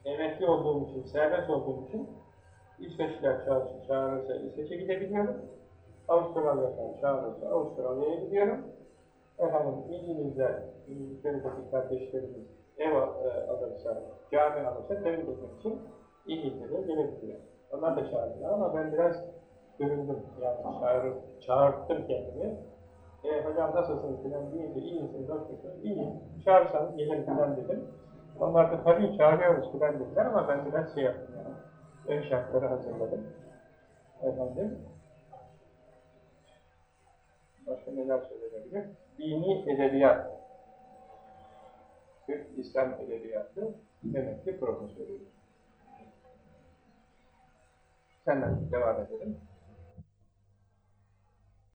emekli olduğum için, serbest olduğum için İsveçliler çağırırsa, İsveç'e gidebiliyorum. Avustralya'dan çağırırsa Avustralya'ya gidiyorum. Efendim İngilizler, İngiltere'deki kardeşlerimiz ev e, alırsa, cami alırsa tebrik etmek için İngiltere'ye gelebiliyor. Onlar da çağırdılar ama ben biraz göründüm. Yani çağır, çağırttım kendimi. E, hocam nasılsınız filan deyince iyisiniz, nasılsınız? İyiyim. Çağırsanız gelin filan dedim. Onlar da tabii çağırıyoruz filan dediler ama ben biraz şey yaptım yani. Ön şartları hazırladım. Efendim. Başka neler söylenebilir? Dini edebiyat. Türk İslam Edebiyatı emekli profesörü. Senden devam edelim.